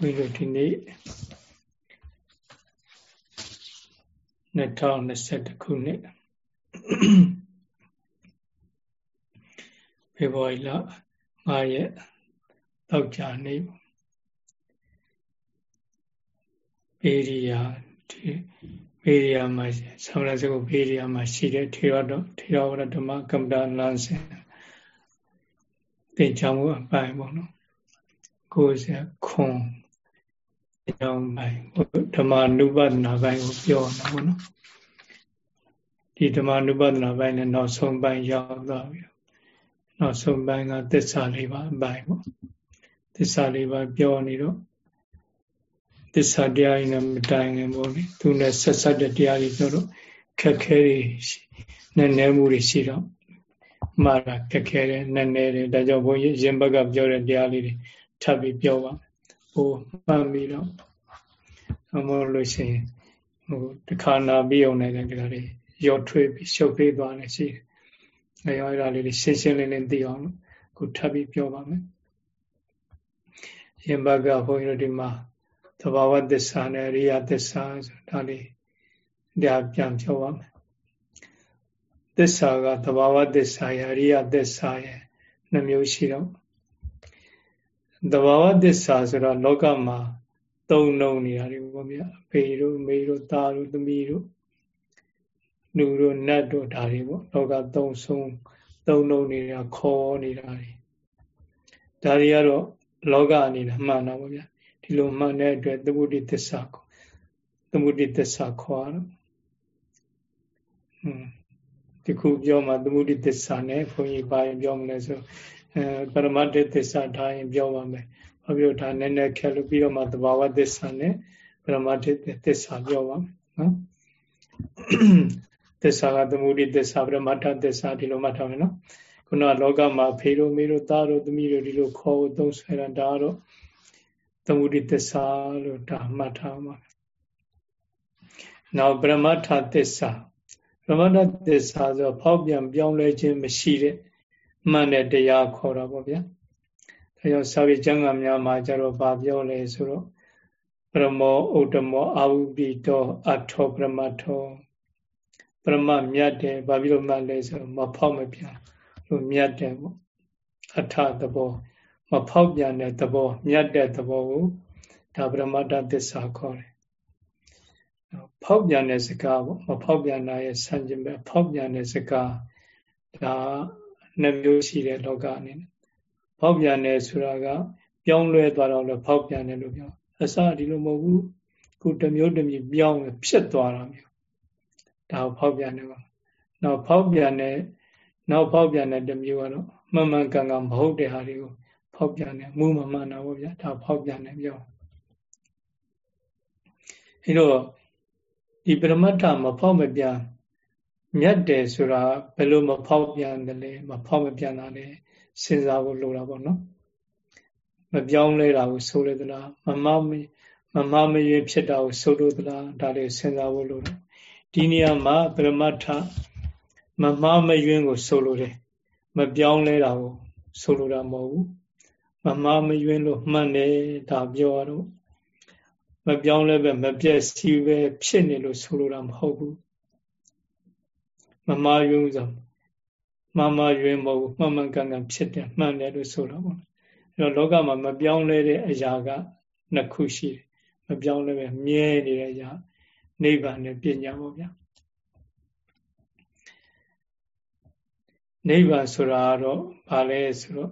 ဘုန်းကြီးတို့ဒီနေ့2021ခုနှစ်ဖေဖော်ဝါရီလ5ရက်တောက်ကြနေ့ပေရိယာဒီပေရိယာမှာသမဏစကုပေရိယာမှာရှိတဲ့ထေရတော်ထေရဝရဓမ္မကမ္မတာလမ်းစဉ်သင်္ချောင်းမှုအပိုင်းပေါ့နော်ကိုယ်စခွန် ကြောင်းပိုင်းဓမ္မနုပဒနာပိုင်းကိုပြောတာပေါ့နော်ဒီဓမ္မနုပဒနာပိုင်းနဲ့နောက်ဆုံးပိုင်းရောက်သွားပြီနောက်ဆုံးပိုင်းကသစ္စာလေးပါအပိုင်းပေါ့သစ္စာလေးပါပြောနေတော့သစ္စာတရားကြီးနဲ့မတိုင်ခင်ပေါ့လေသူနဲ့ဆက်ဆက်တဲ့တရားကြီးပြောတော့ခက်ခဲတွေနဲ့နဲမှုတွေရှိတော့မှားတာခက်ခဲတယ်နဲ့နဲတယ်ဒါကြောင့်ဘုန်းကြီးရင်ဘက်ကပြောတဲ့တရားလေးတွေထပ်ပြီးပြောပါ ဟိုမှတ်ပြီးတော့အမလို့ရှိရင်ဟိုတခါနာပြီးအောင်နေတဲ့ကြလေးရောထွေးပြီးရှုပ်ပေးသွားနေရှိတယ်။အဲရောအဲ့ဒါလေးရှင်းရှင်းလင်းလင်းသိအောင်ခုထပ်ပြီးပြောပါမယ်။ရင်ဘကဘုန်းကြီးတို့ဒီမှာသဘာဝသစ္စာနဲ့အရိယသစ္စာဆိုတာလေးဒါပြန်ပြောပါမယ်။သစ္စာကသဘာဝသစ္စာရဲ့အရိယသစ္စာရဲ့နှမျိုးရှိတော့ သဘာဝသစ္စာဆိုတော့လောကမှာသုံးနှုံနေတာတွေပေါ့ဗျာအဖေတို့မေတို့သားတို့သမီးတို့လူတို့နတ်တို့ဒါတွေပေါ့လောကသုံးဆုံးသုံးနှုံနေတာခေါ်နေတာတွေဒါတွေကတော့လောကအနေနဲ့မှန်တာပေါ့ဗျာဒီလိုမှန်တဲ့အတွက်သမုဒိသစ္စာကိုသမုဒိသစ္စာခေါ်ရတော့อืมဒီခုပြောမှသမုဒိသစ္စာနဲ့ဘုန်းကြီးပါရင်ပြောမလဲဆို အဲပရမတ္ထသစ္စာထားရင်ပြောပါမယ်။ဘာဖြစ်လို့ဒါနည်းနည်းခက်လို့ပြီးတော့မှသဘာဝသစ္စာနဲ့ပရမတ္ထသစ္စာပြောပါမယ်နော်။သစ္စာကသမုဒိသစ္စာပရမတ္ထသစ္စာဒီလိုမှတ်ထားမယ်နော်။ခုနကလောကမှာဖေတို့မေတို့သားတို့သမီးတို့ဒီလိုခေါ်သုံးဆွဲတာဒါတော့သမုဒိသစ္စာလို့ဒါမှတ်ထားပါနောက်ပရမတ္ထသစ္စာပရမတ္ထသစ္စာဆိုဖောက်ပြန်ပြောင်းလဲခြင်းမရှိတဲ့ မှန်တဲ့တရားခေါ်တာပေါ့ဗျာဒါကြောင့်စာပေကျမ်းဂန်များမှာကျတော့ဗာပြောလဲဆိုတော့ပရမောဥဒ္ဓမောအာဝုပိတောအထောပရမထောပရမမြတ်တယ်ဘာဖြစ်လို့မှလဲဆိုတော့မဖောက်မပြန်လို့မြတ်တယ်ပေါ့အထသဘောမဖောက်ပြန်တဲ့သဘောမြတ်တဲ့သဘောကိုဒါပရမတ္တသစ္စာခေါ်တယ်ဖောက်ပြန်တဲ့စကားပေါ့မဖောက်ပြန်တာရဲ့ဆန့်ကျင်ဘက်ဖောက်ပြန်တဲ့စကားဒါ နှမျိုးရှိတဲ့လောကအနေနဲ့ဖောက်ပြန်တယ်ဆိုတာက ပြောင်းလဲသွားတော့လည်းဖောက်ပြန်တယ်လို့ပြောအစဒီလိုမဟုတ်ဘူးခုတစ်မျိုးတစ်မျိုးပြောင်းဖြစ်သွားတာမျိုးဒါကိုဖောက်ပြန်တယ်ပါနောက်ဖောက်ပြန်တဲ့နောက်ဖောက်ပြန်တဲ့တစ်မျိုးကတော့မှန်မှန်ကန်ကန်မဟုတ်တဲ့ဟာတွေကိုဖောက်ပြန်တယ်မူးမမှန်တာပေါ့ဗျာဒါဖောက်ပြန်တယ်ပြောအဲတော့ဒီပရမတ္ထမဖောက်မပြန် မြတ်တယ်ဆိုတာဘယ်လိုမဖောက်ပြန်တယ်လဲမဖောက်မပြန်တာလဲစဉ်းစားဖို့လိုတာပေါ့နော်မပြောင်းလဲတာကိုဆိုလို့သလားမမမမမရွေဖြစ်တာကိုဆိုလို့သလားဒါတွေစဉ်းစားဖို့လိုတယ်ဒီနေရာမှာပရမတ္ထမမမရွင်းကိုဆိုလိုတယ်မပြောင်းလဲတာကိုဆိုလိုတာမဟုတ်ဘူးမမမရွင်းလို့မှန်တယ်ဒါပြောရတော့မပြောင်းလဲပဲမပြည့်စည်ပဲဖြစ်နေလို့ဆိုလိုတာမဟုတ်ဘူး မမယုံဆိုမမယွင်မဟုတ်မှန်မှန်ကန်ကန်ဖြစ်တယ်မှန်တယ်လို့ဆိုတာပေါ့အဲတော့လောကမှာမပြောင်းလဲတဲ့အရာကနှစ်ခုရှိတယ်မပြောင်းလဲပဲမြဲနေတဲ့အရာနိဗ္ဗာန်နဲ့ပညာပေါ့ဗျာနိဗ္ဗာန်ဆိုတာကတော့ဘာလဲဆိုတော့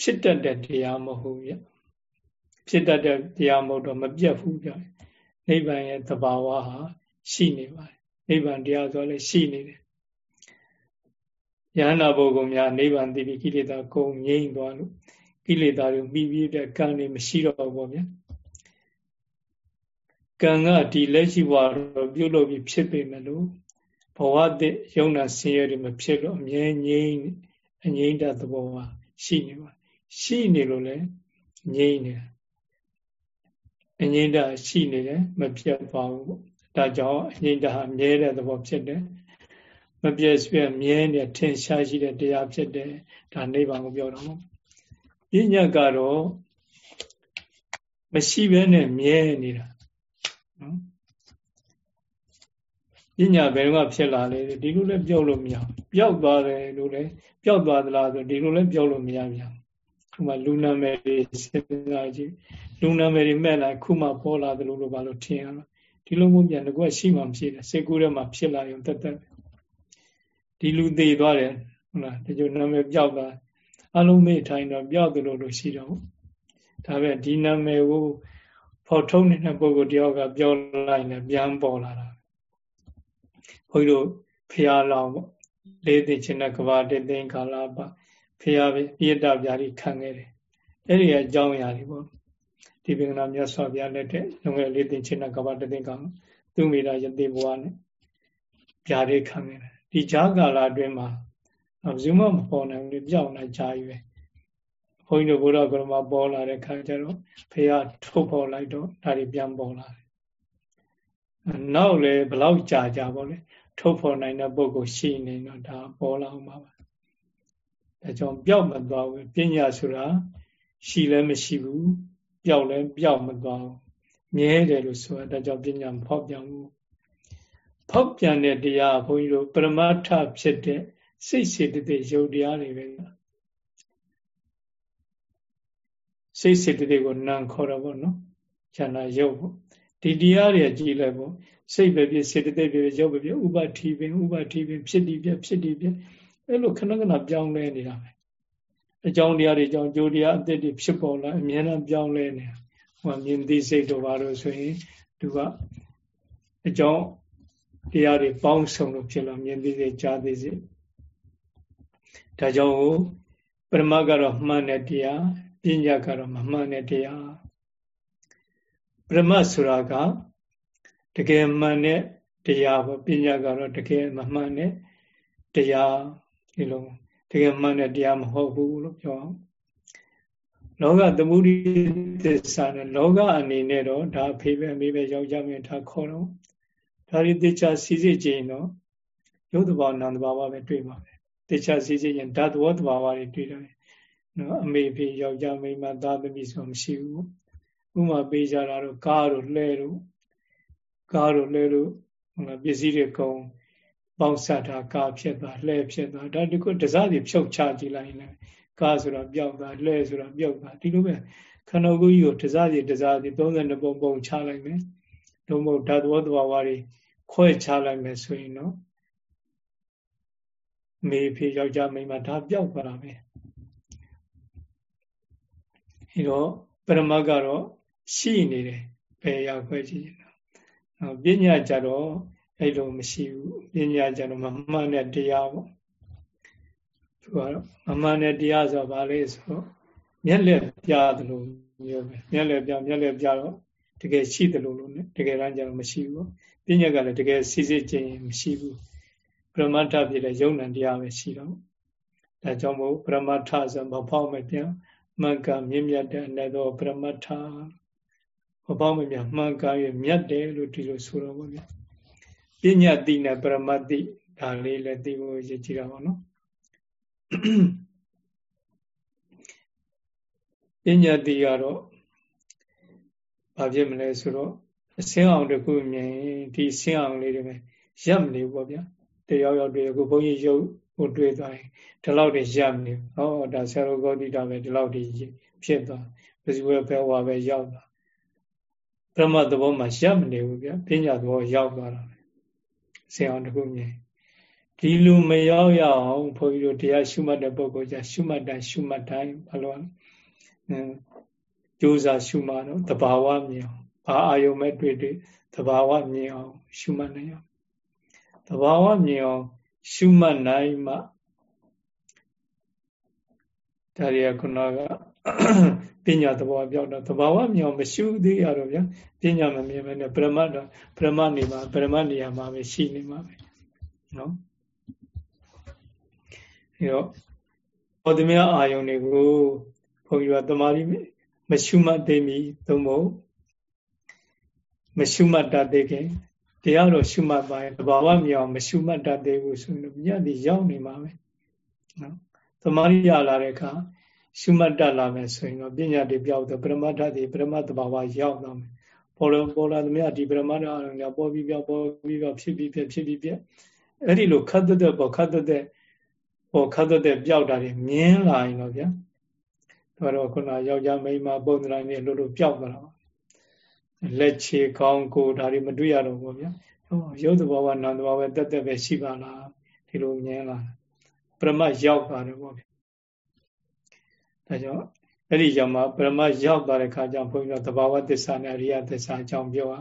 ဖြစ်တတ်တဲ့တရားမဟုတ်ဗျဖြစ်တတ်တဲ့တရားမဟုတ်တော့မပြတ်ဘူးဗျနိဗ္ဗာန်ရဲ့သဘာဝဟာရှိနေပါတယ်နိဗ္ဗာန်တရားဆိုလည်းရှိနေတယ် ယဟနာပုဂ္ဂိုလ်များနိဗ္ဗာန်သိပြီးကိလေသာကုန်ငြိမ့်သွားလို့ကိလေသာတွေပြီးပြီးတဲ့ကံတွေမရှိတော့ဘူးဗျာကံကဒီလက်ရှိဘဝတော့ပြုလုပ်ပြီးဖြစ်ပေမဲ့လို့ဘဝတည်းယုံနာဆင်းရဲတွေမဖြစ်လို့အမြဲငြိမ့်အငြိမ့်တဲ့သဘောမှာရှိနေပါရှိနေလို့လည်းငြိမ့်နေအငြိမ့်တာရှိနေတယ်မပြတ်ပါဘူးဒါကြောင့်အငြိမ့်တာအမြဲတဲ့သဘောဖြစ်တယ် မပြည့်စုံမြဲနေထင်ရှားရှိတဲ့တရားဖြစ်တယ်ဒါနိဗ္ဗာန်ကိုပြောတော့ပညာကတော့မမရှိဘဲနဲ့မြဲနေတာနော်ပညာဘယ်တော့ဖြစ်လာလဲဒီလိုလည်းပြောလို့မရပျောက်သွားတယ်လို့လည်းပျောက်သွားသလားဆိုဒီလိုလည်းပြောလို့မရပြန်ခုမှလူနာမည်တွေစဉ်းစားကြည့်လူနာမည်တွေမဲ့လာခုမှပေါ်လာတယ်လို့လို့ဘာလို့ထင်ရလဲဒီလိုမျိုးပြန်တကွရှိမှဖြစ်တယ်စိတ်ကူးထဲမှာဖြစ်လာရင်တက်တက် ဒီလူသေးသွားတယ်ဟုတ်လားတချို့နာမည်ပျောက်သွားအလုံးမေ့ထိုင်တော့ပျောက်တယ်လို့လို့ရှိတော့ဒါပဲဒီနာမည်ကိုဖော်ထုတ်နေတဲ့ပုဂ္ဂိုလ်တယောက်ကပြောလိုက်ရင်ပြန်ပေါ်လာတာဘုန်းကြီးတို့ဖရာလောင်ပေါ့လေးသိချင်းတဲ့ကဘာတသိင်ကာလပါဖရာပြိတ္တဗျာတိခံခဲ့တယ်အဲ့ဒီအကြောင်းအရာတွေပေါ့ဒီပင်နာမြတ်စွာဘုရားလက်ထက်လုံငယ်လေးသိချင်းတဲ့ကဘာတသိင်ကာလသူမိတာယတိဘဝနဲ့ဗျာတိခံခဲ့တယ် ဒီဈာကာလအတွင်းမှာဘယ်သူမှမပေါ်နိုင်ဘူးပြောင်းလာကြပြီပဲဘုန်းကြီးတို့ဘုရားကရမပေါ်လာတဲ့ခါကျတော့ဖရာထုတ်ပေါ်လိုက်တော့ဒါတွေပြန်ပေါ်လာတယ်နောက်လေဘလောက်ကြာကြာပေါ့လေထုတ်ဖော်နိုင်တဲ့ပုံကိုရှိနေတော့ဒါပေါ်လာအောင်ပါဒါကြောင့်ပျောက်မသွားဘူးပညာဆိုတာရှိလည်းမရှိဘူးပျောက်လည်းပျောက်မသွားဘူးမြဲတယ်လို့ဆိုတာဒါကြောင့်ပညာမဖောက်ပြန်ဘူး ဖောက်ပြန်တဲ့တရားဘုန်းကြီးတို့ပရမတ္ထဖြစ်တဲ့စိတ်စေတသိက်ယုတ်တရားတွေပဲစိတ်စေတသိက်ကိုနံခေါ်တော့ဗောနော်ဉာဏ်ယုတ်ပေါ့ဒီတရားတွေကြည့်လိုက်ပေါ့စိတ်ပဲဖြစ်စေတသိက်ပဲရုပ်ပဲဖြစ်ဥပတိပင်ဥပတိပင်ဖြစ်တည်ပြဖြစ်တည်ပြအဲ့လိုခဏခဏပြောင်းလဲနေတာပဲအကြောင်းတရားတွေကြောင့်ကြိုးတရားအသက်တွေဖြစ်ပေါ်လာအမြဲတမ်းပြောင်းလဲနေတာဟိုမြင်သိစိတ်တို့ဘာလို့ဆိုရင်သူကအကြောင်း တရားတွေပေါင်းစုံလို့ဖြစ်လာမြင်သိစိတ်ကြားသိစိတ်ဒါကြောင့်ပရမကတော့မှန်တဲ့တရားပညာကတော့မမှန်တဲ့တရားပရမတ်ဆိုတာကတကယ်မှန်တဲ့တရားပေါ့ပညာကတော့တကယ်မမှန်တဲ့တရားဒီလိုတကယ်မှန်တဲ့တရားမဟုတ်ဘူးလို့ပြောအောင်လောကသမုဒိသစ္စာနဲ့လောကအနေနဲ့တော့ဒါဖေးပဲမေးပဲယောက်ျားမင်းဒါခေါ်တော့ ဒါရီတေချာစီစစ်ခြင်းတော့ရုပ်တဘာနံတဘာဝပဲတွေ့ပါပဲတေချာစီစစ်ရင်ဓာတ်သဘောတဘာဝတွေတွေ့တယ်နော်အမေဖေယောက်ျားမိန်းမသားသမီးဆိုမရှိဘူးဥမာပေးကြတာတော့ကားတို့လှဲတို့ကားတို့လှဲတို့ဟုတ်လားပစ္စည်းတွေကုန်ပေါင်းဆက်တာကားဖြစ်သွားလှဲဖြစ်သွားဒါတခုတစားစီဖြုတ်ချကြည့်လိုက်ရင်ကားဆိုတာပျောက်သွားလှဲဆိုတာပျောက်သွားဒီလိုပဲခန္ဓာကိုယ်ကြီးကိုတစားစီတစားစီ32ပုံပုံချလိုက်မယ် တို့မဟုတ်ဓာတ်သဘောတဘာဝတွေခွဲချလိုက်မယ်ဆိုရင်တော့မေဖေယောက်ျားမိန်းမဒါပျောက်သွားတာပဲအဲတော့ပရမတ်ကတော့ရှိနေတယ်ဘယ်ရောက်ခွဲကြည့်နော်ပညာကြတော့အဲ့လိုမရှိဘူးပညာကြတော့မမှန်တဲ့တရားပေါ့သူကတော့မမှန်တဲ့တရားဆိုဘာလဲဆိုတော့မျက်လက်ပြတယ်လို့မျိုးပဲမျက်လက်ပြမျက်လက်ပြတော့ တကယ်ရှိတယ်လို့လို့ ਨੇ တကယ်တမ်းကျတော့မရှိဘူးပညာကလည်းတကယ်စစ်စစ်ချင်းမရှိဘူးပရမတ္ထဖြစ်တဲ့ယုံ nant တရားပဲရှိတော့ဒါကြောင့်မို့ပရမတ္ထဆိုမဖောက်မပြန်မကမြင့်မြတ်တဲ့အ내သောပရမတ္ထမပေါင်းမမြမှန်ကန်ရမြတ်တယ်လို့ဒီလိုဆိုတော့ဗောဗျာပညာတိနဲ့ပရမတ္တိဒါလေးလည်းသိဖို့ရည်ကြည်တာပေါ့နော်ပညာတိကတော့ ဘာဖြစ်မလဲဆိုတော့အစင်းအောင်တခုမြင်ဒီစင်းအောင်လေးတွေပဲရပ်မနေဘူးပေါ့ဗျာတယောက်ယောက်တွေ့အခုဘုန်းကြီးရုပ်ကိုတွေ့သွားရင်ဒီလောက်တွေရပ်မနေဘူးဟောဒါဆရာတော်ဂေါတိတာပဲဒီလောက်တွေဖြစ်သွားဘယ်သူပဲဘယ်ဝါပဲရောက်သွားပရမတ်သဘောမှာရပ်မနေဘူးဗျပညာသဘောရောက်သွားတာဆင်အောင်တခုမြင်ဒီလူမရောက်ရအောင်ဘုန်းကြီးတို့တရားရှုမှတ်တဲ့ပုဂ္ဂိုလ်じゃရှုမှတ်တိုင်းရှုမှတ်တိုင်းဘာလို့လဲ ကြိုးစားရှုမှတ်တော့တဘာဝမြင်အောင်ဘာအာယုံမဲ့တွေ့တွေ့တဘာဝမြင်အောင် ရှုမှတ်နိုင်အောင်တဘာဝမြင်အောင်ရှုမှတ်နိုင်မှဒါရီကခုနကပညာသဘောပြောက်တော့သဘာဝမြောင်မရှုသေးရတော့ဗျာပညာမမြင်မနဲ့ပရမတ်တော့ပရမတ်နေမှာပရမတ်နေရာမှာပဲရှိနေမှာပဲနော်အဲတော့ဘောဓမြအာယုန်တွေကိုဘုန်းကြီးကတမာရီ မရှုမှတ်သေးမီသို့မဟုတ်မရှုမှတ်တတ်သေးခင်တရားတော်ရှုမှတ်ပါရင်တဘာဝမြောင်မရှုမှတ်တတ်သေးဘူးဆိုရင်မြတ်ဒီရောက်နေမှာပဲနော်တမာရီရလာတဲ့အခါရှုမှတ်တတ်လာမယ်ဆိုရင်တော့ပညာတွေပြောက်တော့ပရမတ္ထတွေပရမတ္တဘာဝရောက်သွားမယ်ပေါ်လို့ပေါ်လာသမျှဒီပရမတ္ထအာရုံကပေါ်ပြီးပြောက်ပေါ်ပြီးပြောက်ဖြစ်ပြီးပြဖြစ်ပြီးပြအဲ့ဒီလိုခတ်သက်သက်ပေါ်ခတ်သက်သက်ပေါ်ခတ်သက်သက်ပြောက်တာတွေမြင်လာရင်တော့ဗျာ ဒါတော့ခုနယောက်ျားမိန်းမပုံသဏ္ဍာန်တွေလို့လို့ပြောက်သွားတာပါလက်ခြေကောင်းကိုဒါတွေမတွေ့ရတော့ဘူးဗျာရုပ်သဘောကနာမ်သဘောပဲတက်တက်ပဲရှိပါလားဒီလိုမြင်လာပရမတ်ရောက်သွားတယ်ပေါ့ဗျာဒါကြောင့်အဲ့ဒီကြောင့်မှပရမတ်ရောက်သွားတဲ့ခါကျဘုန်းကြီးတို့သဘာဝသစ္စာနဲ့အရိယသစ္စာအကြောင်းပြောရ